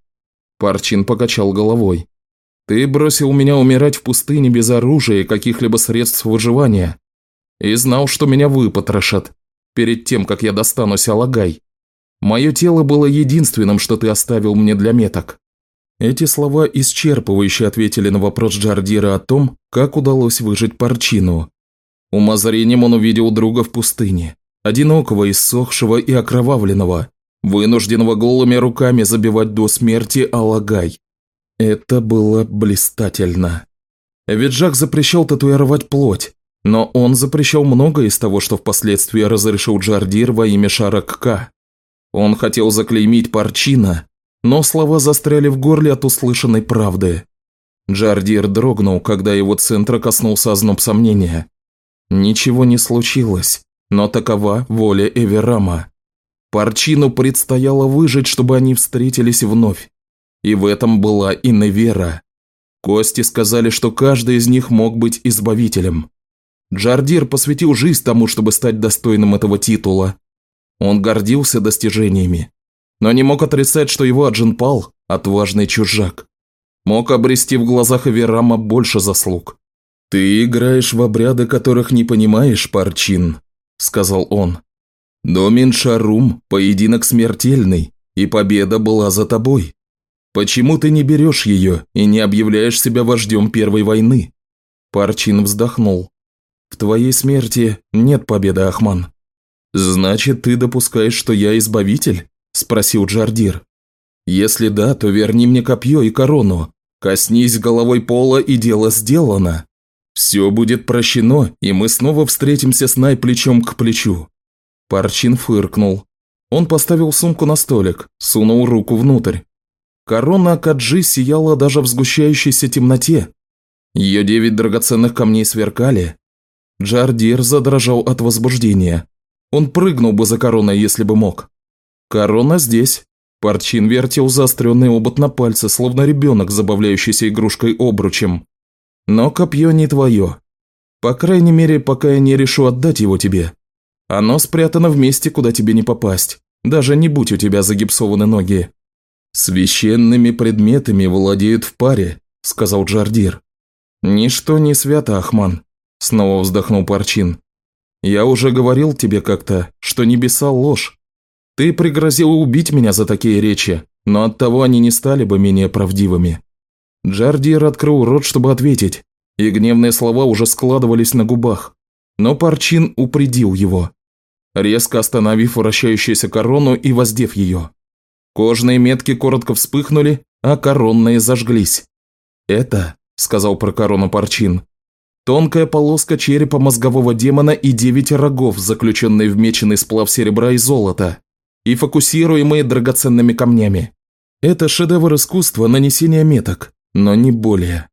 [SPEAKER 1] Парчин покачал головой. Ты бросил меня умирать в пустыне без оружия и каких-либо средств выживания. И знал, что меня выпотрошат, перед тем, как я достанусь Алагай. Мое тело было единственным, что ты оставил мне для меток». Эти слова исчерпывающе ответили на вопрос Джардира о том, как удалось выжить Парчину. Умозрением он увидел друга в пустыне, одинокого, иссохшего и окровавленного, вынужденного голыми руками забивать до смерти Алагай. Это было блистательно. Ведь Жак запрещал татуировать плоть, но он запрещал многое из того, что впоследствии разрешил Джардир во имя Шаракка. Он хотел заклеймить Парчина, но слова застряли в горле от услышанной правды. Джардир дрогнул, когда его центра коснулся озноб сомнения. Ничего не случилось, но такова воля Эверама. Парчину предстояло выжить, чтобы они встретились вновь. И в этом была и Невера. Кости сказали, что каждый из них мог быть избавителем. Джардир посвятил жизнь тому, чтобы стать достойным этого титула. Он гордился достижениями, но не мог отрицать, что его Аджинпал – отважный чужак. Мог обрести в глазах Эверама больше заслуг. «Ты играешь в обряды, которых не понимаешь, Парчин», – сказал он. «Домин Шарум – поединок смертельный, и победа была за тобой. Почему ты не берешь ее и не объявляешь себя вождем Первой войны?» Парчин вздохнул. «В твоей смерти нет победы, Ахман». «Значит, ты допускаешь, что я избавитель?» – спросил Джардир. «Если да, то верни мне копье и корону. Коснись головой пола, и дело сделано. Все будет прощено, и мы снова встретимся с Най плечом к плечу». Парчин фыркнул. Он поставил сумку на столик, сунул руку внутрь. Корона Каджи сияла даже в сгущающейся темноте. Ее девять драгоценных камней сверкали. Джардир задрожал от возбуждения. Он прыгнул бы за короной, если бы мог. Корона здесь. Парчин вертел заостренный обод на пальце, словно ребенок, забавляющийся игрушкой обручем. Но копье не твое. По крайней мере, пока я не решу отдать его тебе. Оно спрятано в месте, куда тебе не попасть, даже не будь у тебя загипсованы ноги. «Священными предметами владеют в паре», – сказал Джардир. «Ничто не свято, Ахман», – снова вздохнул Парчин. «Я уже говорил тебе как-то, что небеса – ложь. Ты пригрозил убить меня за такие речи, но оттого они не стали бы менее правдивыми». Джардир открыл рот, чтобы ответить, и гневные слова уже складывались на губах. Но Парчин упредил его, резко остановив вращающуюся корону и воздев ее. Кожные метки коротко вспыхнули, а коронные зажглись. «Это», – сказал про корону Парчин, – тонкая полоска черепа мозгового демона и девять рогов, заключенные в меченый сплав серебра и золота, и фокусируемые драгоценными камнями. Это шедевр искусства нанесения меток, но не более.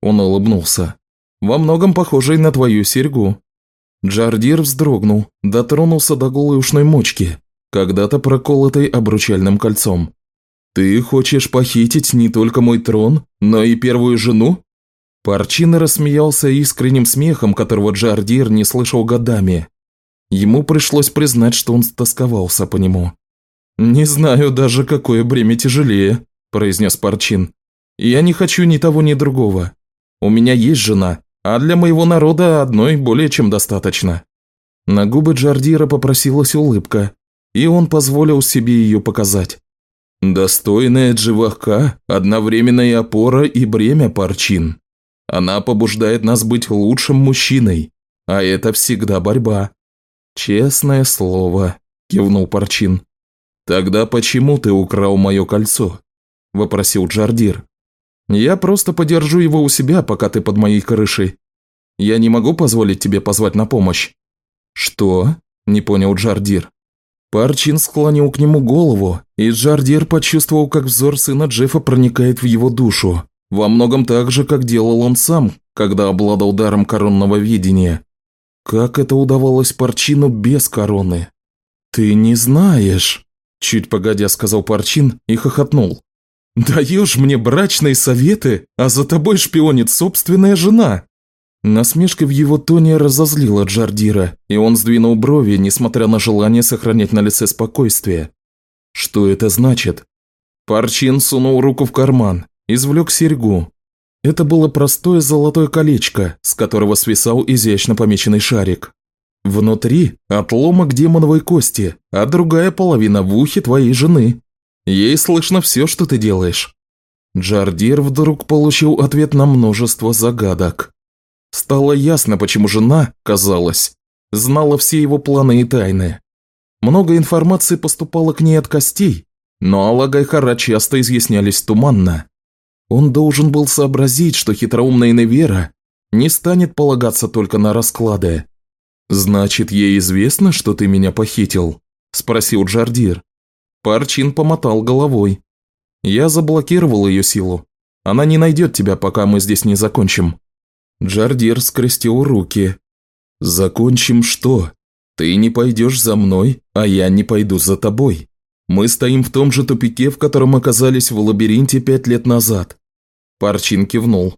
[SPEAKER 1] Он улыбнулся. Во многом похожий на твою серьгу. Джардир вздрогнул, дотронулся до голой ушной мочки, когда-то проколотой обручальным кольцом. «Ты хочешь похитить не только мой трон, но и первую жену?» Парчина рассмеялся искренним смехом, которого Джардир не слышал годами. Ему пришлось признать, что он стосковался по нему. «Не знаю даже, какое бремя тяжелее», – произнес Парчин. «Я не хочу ни того, ни другого. У меня есть жена, а для моего народа одной более чем достаточно». На губы Джардира попросилась улыбка, и он позволил себе ее показать. Достойная Дживаха, одновременно и опора, и бремя Парчин. Она побуждает нас быть лучшим мужчиной, а это всегда борьба. Честное слово, кивнул Парчин. Тогда почему ты украл мое кольцо? Вопросил Джардир. Я просто подержу его у себя, пока ты под моей крышей. Я не могу позволить тебе позвать на помощь. Что? Не понял Джардир. Парчин склонил к нему голову, и Джардир почувствовал, как взор сына Джеффа проникает в его душу. Во многом так же, как делал он сам, когда обладал даром коронного видения. Как это удавалось Парчину без короны? «Ты не знаешь», – чуть погодя сказал Парчин и хохотнул. «Даешь мне брачные советы, а за тобой шпионит собственная жена». Насмешка в его тоне разозлила Джардира, и он сдвинул брови, несмотря на желание сохранять на лице спокойствие. Что это значит? Парчин сунул руку в карман, извлек серьгу. Это было простое золотое колечко, с которого свисал изящно помеченный шарик. Внутри отломок демоновой кости, а другая половина в ухе твоей жены. Ей слышно все, что ты делаешь. Джардир вдруг получил ответ на множество загадок. Стало ясно, почему жена, казалось, знала все его планы и тайны.
[SPEAKER 2] Много информации поступало к ней от костей, но Алла Гайхара часто изъяснялись туманно. Он должен был сообразить, что хитроумная Невера не станет полагаться только на расклады. «Значит, ей известно, что ты меня похитил?» – спросил Джардир. Парчин помотал головой. «Я заблокировал ее силу. Она не найдет тебя, пока мы здесь не закончим». Джардир скрестил руки. «Закончим что? Ты не пойдешь за мной, а я не пойду за тобой. Мы стоим в том же тупике, в котором оказались в лабиринте пять лет назад». Парчин кивнул.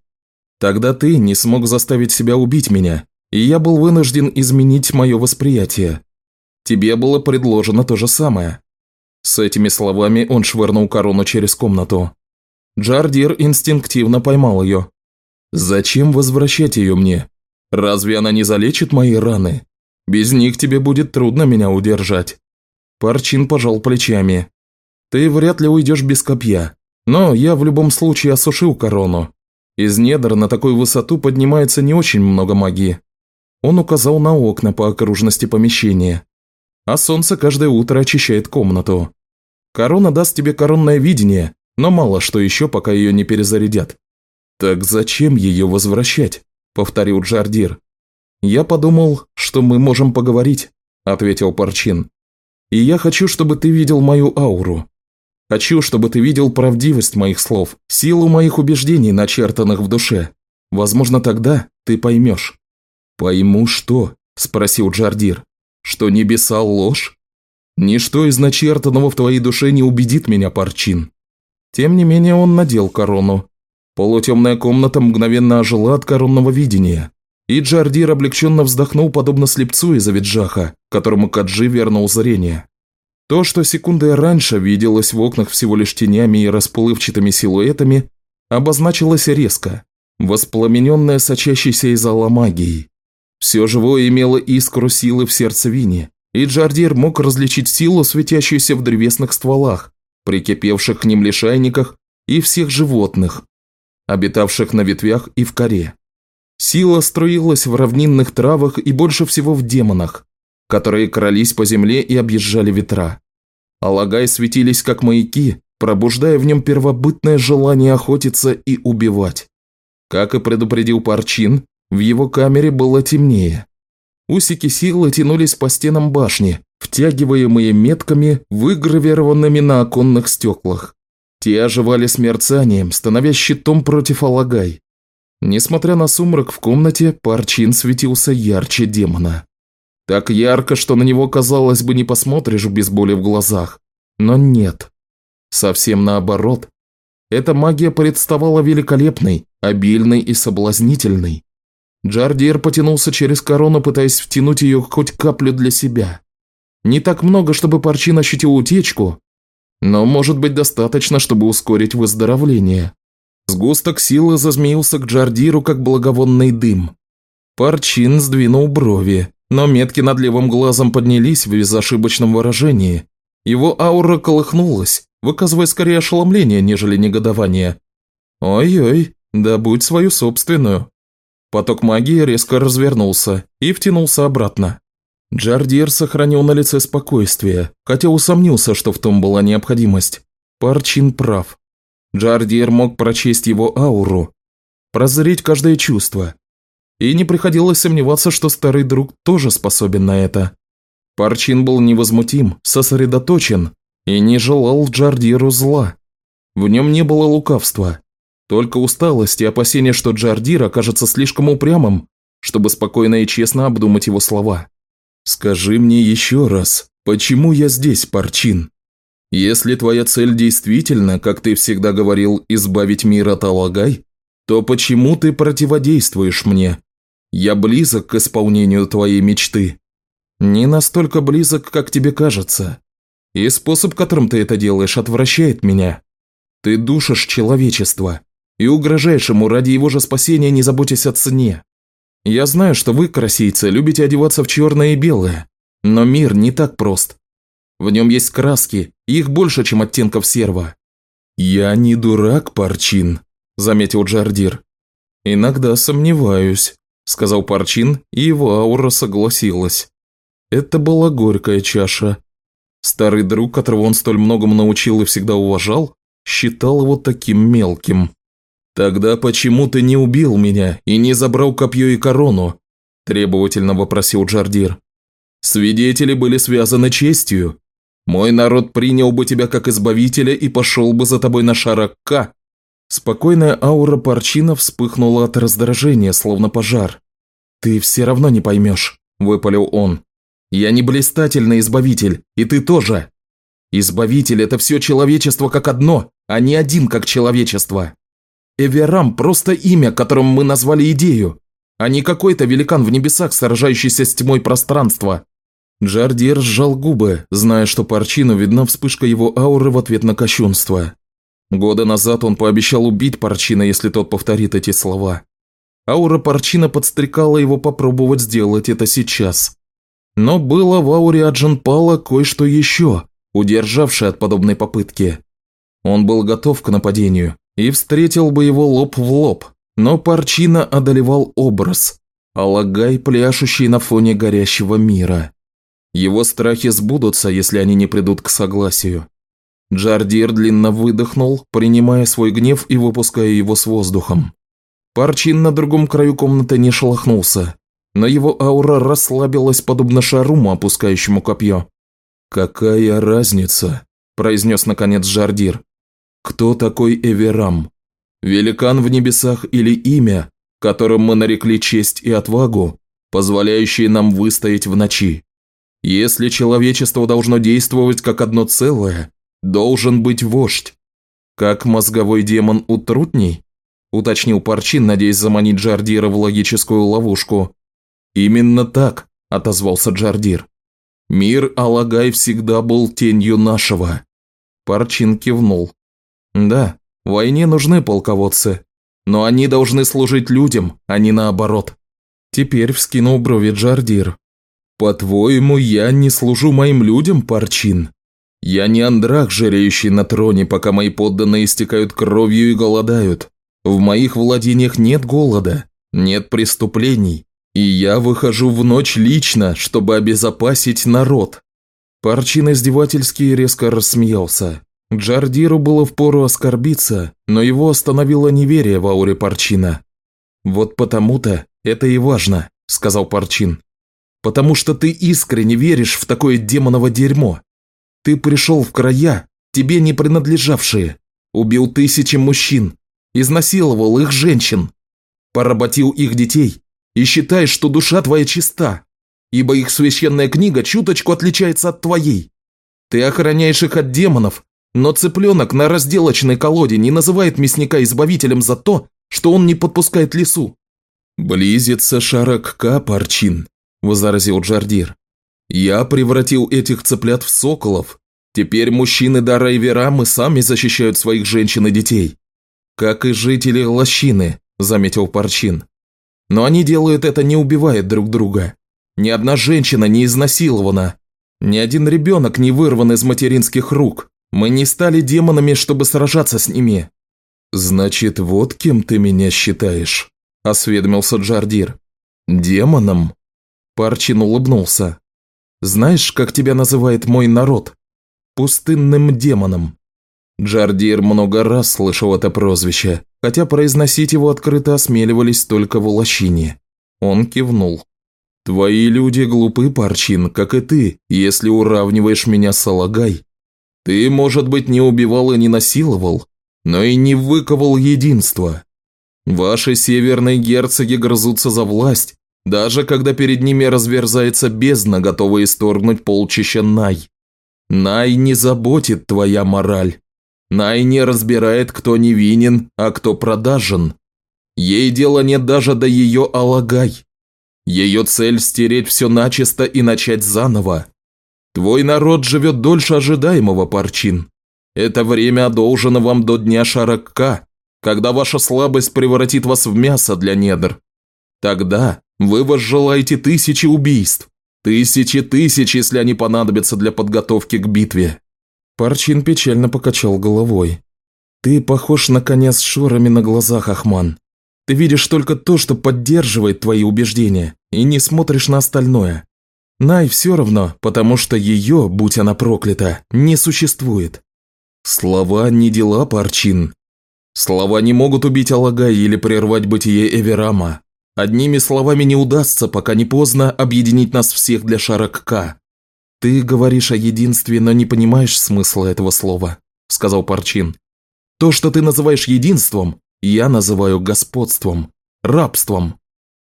[SPEAKER 2] «Тогда ты не смог заставить себя убить меня, и я был вынужден изменить мое восприятие. Тебе было предложено то же самое». С этими словами он швырнул корону через комнату. Джардир инстинктивно поймал ее. «Зачем возвращать ее мне? Разве она не залечит мои раны? Без них тебе будет трудно меня удержать». Парчин пожал плечами. «Ты вряд ли уйдешь без копья, но я в любом случае осушил корону. Из недр на такую высоту поднимается не очень много магии. Он указал на окна по окружности помещения. А солнце каждое утро очищает комнату. Корона даст тебе коронное видение, но мало что еще, пока ее не перезарядят. «Так зачем ее возвращать?» – повторил Джардир. «Я подумал, что мы можем поговорить», – ответил Парчин. «И я хочу, чтобы ты видел мою ауру. Хочу, чтобы ты видел правдивость моих слов, силу моих убеждений, начертанных в душе. Возможно, тогда ты поймешь». «Пойму что?» – спросил Джардир. «Что небеса ложь?» «Ничто из начертанного в твоей душе не убедит меня, Парчин». Тем не менее он надел корону. Полутемная комната мгновенно ожила от коронного видения, и Джардир облегченно вздохнул, подобно слепцу из Авиджаха, которому Каджи вернул зрение. То, что секунды раньше виделось в окнах всего лишь тенями и расплывчатыми силуэтами, обозначилось резко, воспламененное сочащейся из магией. Все живое имело искру силы в сердце Вини, и Джардир мог различить силу, светящуюся в древесных стволах, прикипевших к ним лишайниках и всех животных, обитавших на ветвях и в коре. Сила струилась в равнинных травах и больше всего в демонах, которые крались по земле и объезжали ветра. Алагай светились как маяки, пробуждая в нем первобытное желание охотиться и убивать. Как и предупредил Парчин, в его камере было темнее. Усики силы тянулись по стенам башни, втягиваемые метками, выгравированными на оконных стеклах. Те оживали с мерцанием, становясь щитом против Алагай. Несмотря на сумрак в комнате, Парчин светился ярче демона. Так ярко, что на него, казалось бы, не посмотришь без боли в глазах. Но нет. Совсем наоборот. Эта магия представала великолепной, обильной и соблазнительной. Джардир потянулся через корону, пытаясь втянуть ее хоть каплю для себя. Не так много, чтобы Парчин ощутил утечку, но может быть достаточно, чтобы ускорить выздоровление. Сгусток силы зазмеился к Джардиру, как благовонный дым. Парчин сдвинул брови, но метки над левым глазом поднялись в безошибочном выражении. Его аура колыхнулась, выказывая скорее ошеломление, нежели негодование. «Ой-ой, да будь свою собственную», Поток магии резко развернулся и втянулся обратно. Джардир сохранил на лице спокойствие, хотя усомнился, что в том была необходимость. Парчин прав. Джардир мог прочесть его ауру, прозреть каждое чувство. И не приходилось сомневаться, что старый друг тоже способен на это. Парчин был невозмутим, сосредоточен и не желал Джардиру зла. В нем не было лукавства, только усталость и опасение, что Джардир окажется слишком упрямым, чтобы спокойно и честно обдумать его слова. «Скажи мне еще раз, почему я здесь, Парчин? Если твоя цель действительно, как ты всегда говорил, избавить мир от Алагай, то почему ты противодействуешь мне? Я близок к исполнению твоей мечты. Не настолько близок, как тебе кажется. И способ, которым ты это делаешь, отвращает меня. Ты душишь человечество и угрожаешь ему ради его же спасения, не заботясь о цене. Я знаю, что вы, красийцы, любите одеваться в черное и белое, но мир не так прост. В нем есть краски, их больше, чем оттенков серва. «Я не дурак, Парчин», – заметил Джардир. «Иногда сомневаюсь», – сказал Парчин, и его аура согласилась. Это была горькая чаша,
[SPEAKER 1] Старый друг, которого он столь многому научил и всегда уважал, считал его таким мелким. «Тогда почему ты не убил меня и не забрал копье и корону?» – требовательно вопросил Джардир. «Свидетели были связаны честью. Мой народ принял бы тебя как избавителя и пошел бы за тобой на шаракка». Спокойная аура Парчина вспыхнула от раздражения, словно пожар. «Ты все равно не поймешь», – выпалил он. «Я не блистательный избавитель, и ты тоже. Избавитель – это все человечество как одно, а не один как человечество. Эверам – просто имя, которым мы назвали идею, а не какой-то великан в небесах, сражающийся с тьмой пространства». Джардир сжал губы, зная, что Парчину видна вспышка его ауры в ответ на кощунство. Года назад он пообещал убить Парчина, если тот повторит эти слова. Аура Парчина подстрекала его попробовать сделать это сейчас. Но было в ауре Аджанпала кое-что еще, удержавшее от подобной попытки. Он был готов к нападению и встретил бы его лоб в лоб, но Парчина одолевал образ, алагай, пляшущий на фоне горящего мира. Его страхи сбудутся, если они не придут к согласию. Джардир длинно выдохнул, принимая свой гнев и выпуская его с воздухом. Парчин на другом краю комнаты не шелохнулся, но его аура расслабилась, подобно шаруму, опускающему копье. «Какая разница?» – произнес наконец Жардир. «Кто такой Эверам? Великан в небесах или имя, которым мы нарекли честь и отвагу, позволяющие нам выстоять в ночи? Если человечество должно действовать как одно целое, должен быть вождь. Как мозговой демон у трутней?» – уточнил Парчин, надеясь заманить Джардира в логическую ловушку. «Именно так», – отозвался Джардир. «Мир Алагай всегда был тенью нашего». Парчин кивнул. «Да, войне нужны полководцы, но они должны служить людям, а не наоборот». Теперь вскинул брови Джардир. «По-твоему, я не служу моим людям, Парчин? Я не андрах, жиреющий на троне, пока мои подданные истекают кровью и голодают. В моих владениях нет голода, нет преступлений, и я выхожу в ночь лично, чтобы обезопасить народ». Парчин издевательски резко рассмеялся. Джардиру было впору оскорбиться, но его остановило неверие в ауре Парчина. «Вот потому-то это и важно», – сказал Парчин. «Потому что ты искренне веришь в такое демоново дерьмо. Ты пришел в края, тебе не принадлежавшие, убил тысячи мужчин, изнасиловал их женщин, поработил их детей и считаешь, что душа твоя чиста, ибо их священная книга чуточку отличается от твоей. Ты охраняешь их от демонов, но цыпленок на разделочной колоде не называет мясника избавителем за то, что он не подпускает лесу. «Близится шарок Капарчин», – возразил Джардир. «Я превратил этих цыплят в соколов. Теперь мужчины Дара и Верамы сами защищают своих женщин и детей. «Как и жители лощины», – заметил Парчин. «Но они делают это, не убивая друг друга. Ни одна женщина не изнасилована. Ни один ребенок не вырван из материнских рук. Мы не стали демонами, чтобы сражаться с ними». «Значит, вот кем ты меня считаешь?» – осведомился Джардир. «Демоном?» Парчин улыбнулся. «Знаешь, как тебя называет мой народ? Пустынным демоном. Джардир много раз слышал это прозвище, хотя произносить его открыто осмеливались только в лощине. Он кивнул. «Твои люди глупы, Парчин, как и ты, если уравниваешь меня с Алагай. Ты, может быть, не убивал и не насиловал, но и не выковал единство. Ваши северные герцоги грызутся за власть, даже когда перед ними разверзается бездна, готовая исторгнуть полчища Най. Най не заботит твоя мораль, Най не разбирает, кто невинен, а кто продажен. Ей дела нет даже до ее алагай. Ее цель – стереть все начисто и начать заново. Твой народ живет дольше ожидаемого, Парчин. Это время одолжено вам до дня Шаракка, когда ваша слабость превратит вас в мясо для недр. Тогда вы возжелаете тысячи убийств, тысячи тысяч, если они понадобятся для подготовки к битве. Парчин печально покачал головой. «Ты похож на коня с шорами на глазах, Ахман. Ты видишь только то, что поддерживает твои убеждения, и не смотришь на остальное.
[SPEAKER 2] Най все равно, потому что ее, будь она проклята, не существует. Слова не дела, Парчин. Слова не могут убить Алагай или прервать бытие Эверама. Одними словами не удастся, пока не поздно, объединить нас всех для Шаракка. Ты говоришь о единстве, но не понимаешь смысла этого слова, сказал Парчин. То, что ты называешь единством, я называю господством, рабством.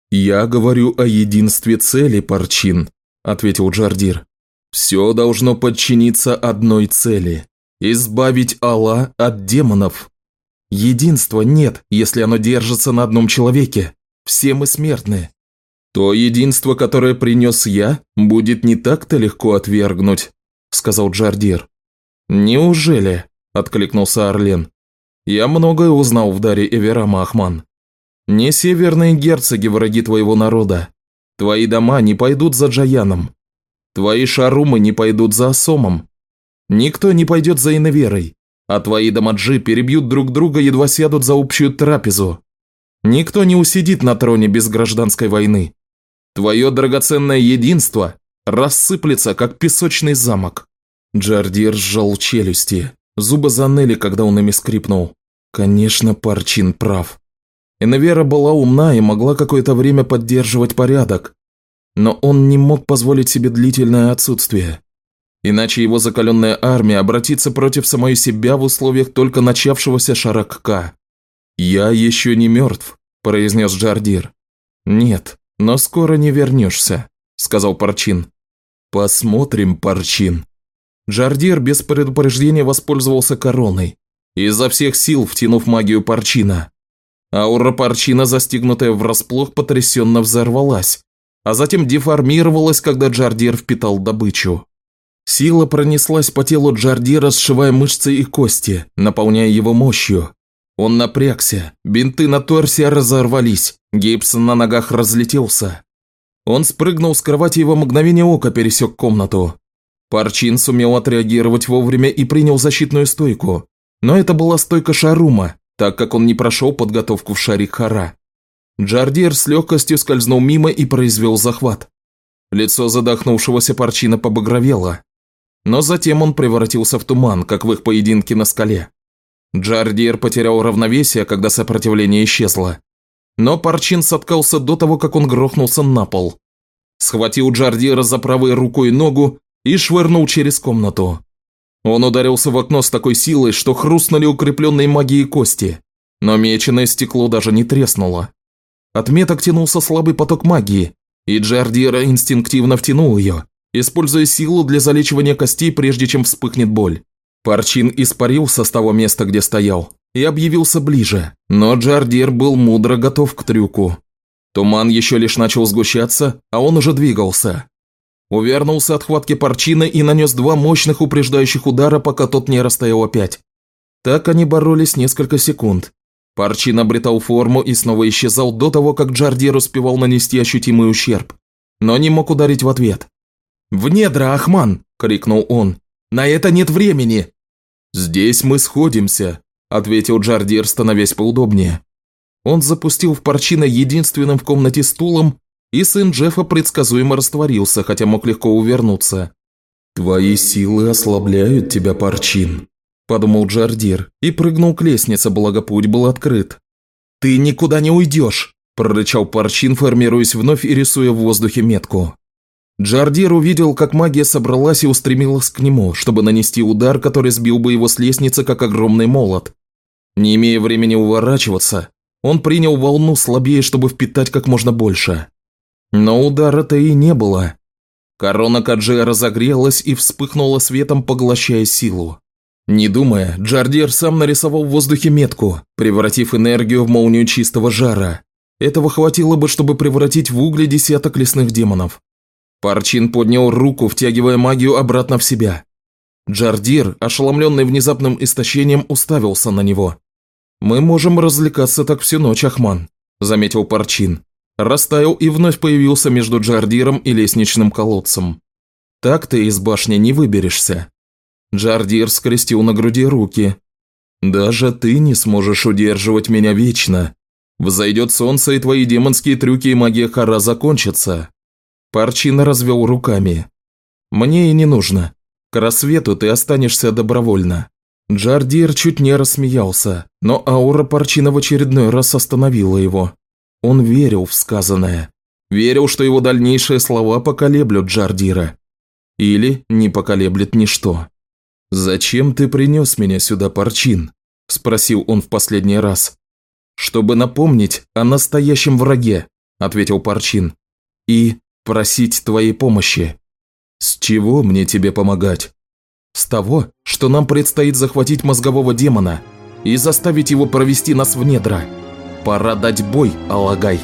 [SPEAKER 2] Я говорю о единстве цели, Парчин, ответил Джардир. Все должно подчиниться одной цели – избавить Алла от демонов. Единства нет, если оно держится на одном человеке. Все мы смертны. То единство, которое принес я, будет не так-то легко отвергнуть, сказал Джардир. Неужели? Откликнулся Орлен. Я многое узнал в даре Эверама Ахман. Не северные герцоги враги твоего народа. Твои дома не пойдут за Джаяном. Твои шарумы не пойдут за Асомом. Никто не пойдет за Иноверой. А твои дамаджи перебьют друг друга, едва сядут за общую трапезу. Никто не усидит на троне без гражданской войны. Твое драгоценное единство рассыплется, как песочный замок». Джардир сжал челюсти. Зубы заныли, когда он ими скрипнул. Конечно, Парчин прав. Инавера была умна и могла какое-то время поддерживать порядок. Но он не мог позволить себе длительное отсутствие. Иначе его закаленная армия обратится против самой себя в условиях только начавшегося шаракка. «Я еще не мертв», – произнес Джардир. «Нет, но скоро не вернешься», – сказал Парчин. «Посмотрим, Парчин». Джардир без предупреждения воспользовался короной, изо всех сил втянув магию Парчина. Аура Парчина, застигнутая врасплох, потрясенно взорвалась, а затем деформировалась, когда Джардир впитал добычу. Сила пронеслась по телу Джардира, сшивая мышцы и кости, наполняя его мощью, он напрягся, бинты на торсе разорвались, гипс на ногах разлетелся. Он спрыгнул с кровати и во мгновение ока пересек комнату. Парчин сумел отреагировать вовремя и принял защитную стойку. Но это была стойка Шарума, так как он не прошел подготовку в шаре Хара. Джардир с легкостью скользнул мимо и произвел захват. Лицо задохнувшегося Парчина побагровело. Но затем он превратился в туман, как в их поединке на скале. Джардир потерял равновесие, когда сопротивление исчезло. Но Парчин соткался до того, как он грохнулся на пол. Схватил Джардира за правой рукой ногу и швырнул через комнату. Он ударился в окно с такой силой, что хрустнули укрепленные магией кости, но меченое стекло даже не треснуло. От меток тянулся слабый поток магии, и Джардира инстинктивно втянул ее, используя силу для залечивания костей, прежде чем вспыхнет боль. Парчин испарился с того места, где стоял, и объявился ближе, но Джардир был мудро готов к трюку. Туман еще лишь начал сгущаться, а он уже двигался. Увернулся от хватки Парчина и нанес два мощных упреждающих удара, пока тот не растаял опять. Так они боролись несколько секунд. Парчин обретал форму и снова исчезал до того, как Джардир успевал нанести ощутимый ущерб, но не мог ударить в ответ. «В недра, Ахман!» – крикнул он. «На это нет времени!» «Здесь мы сходимся», – ответил Джардир, становясь поудобнее. Он запустил в Парчина единственным в комнате стулом, и сын Джеффа предсказуемо растворился, хотя мог легко увернуться. «Твои силы ослабляют тебя, Парчин», – подумал Джардир и прыгнул к лестнице, благо путь был открыт. «Ты никуда не уйдешь», – прорычал Парчин, формируясь вновь и рисуя в воздухе метку. Джардир увидел, как магия собралась и устремилась к нему, чтобы нанести удар, который сбил бы его с лестницы, как огромный молот. Не имея времени уворачиваться, он принял волну слабее, чтобы впитать как можно больше. Но удара-то и не было. Корона Каджия разогрелась и вспыхнула светом, поглощая силу. Не думая, Джардир сам нарисовал в воздухе метку, превратив энергию в молнию чистого жара. Этого хватило бы, чтобы превратить в угли десяток лесных демонов. Парчин поднял руку, втягивая магию обратно в себя. Джардир, ошеломленный внезапным истощением, уставился на него. «Мы можем развлекаться так всю ночь, Ахман», – заметил Парчин. Растаял и вновь появился между Джардиром и лестничным колодцем. «Так ты из башни не выберешься». Джардир скрестил на груди руки. «Даже ты не сможешь удерживать меня вечно. Взойдет солнце, и твои демонские трюки и магия Хара закончатся. Парчин развел руками. «Мне и не нужно. К рассвету ты останешься добровольно». Джардир чуть не рассмеялся, но аура Парчина в очередной раз остановила его. Он верил в сказанное. Верил, что его дальнейшие слова поколеблют Джардира. Или не поколеблет ничто. «Зачем ты принес меня сюда, Парчин?» – спросил он в последний раз. «Чтобы напомнить о настоящем враге», – ответил Парчин. «И просить твоей помощи». «С чего мне тебе помогать?» «С того, что нам предстоит захватить мозгового демона и заставить его провести нас в недра. Пора дать бой, Алагай».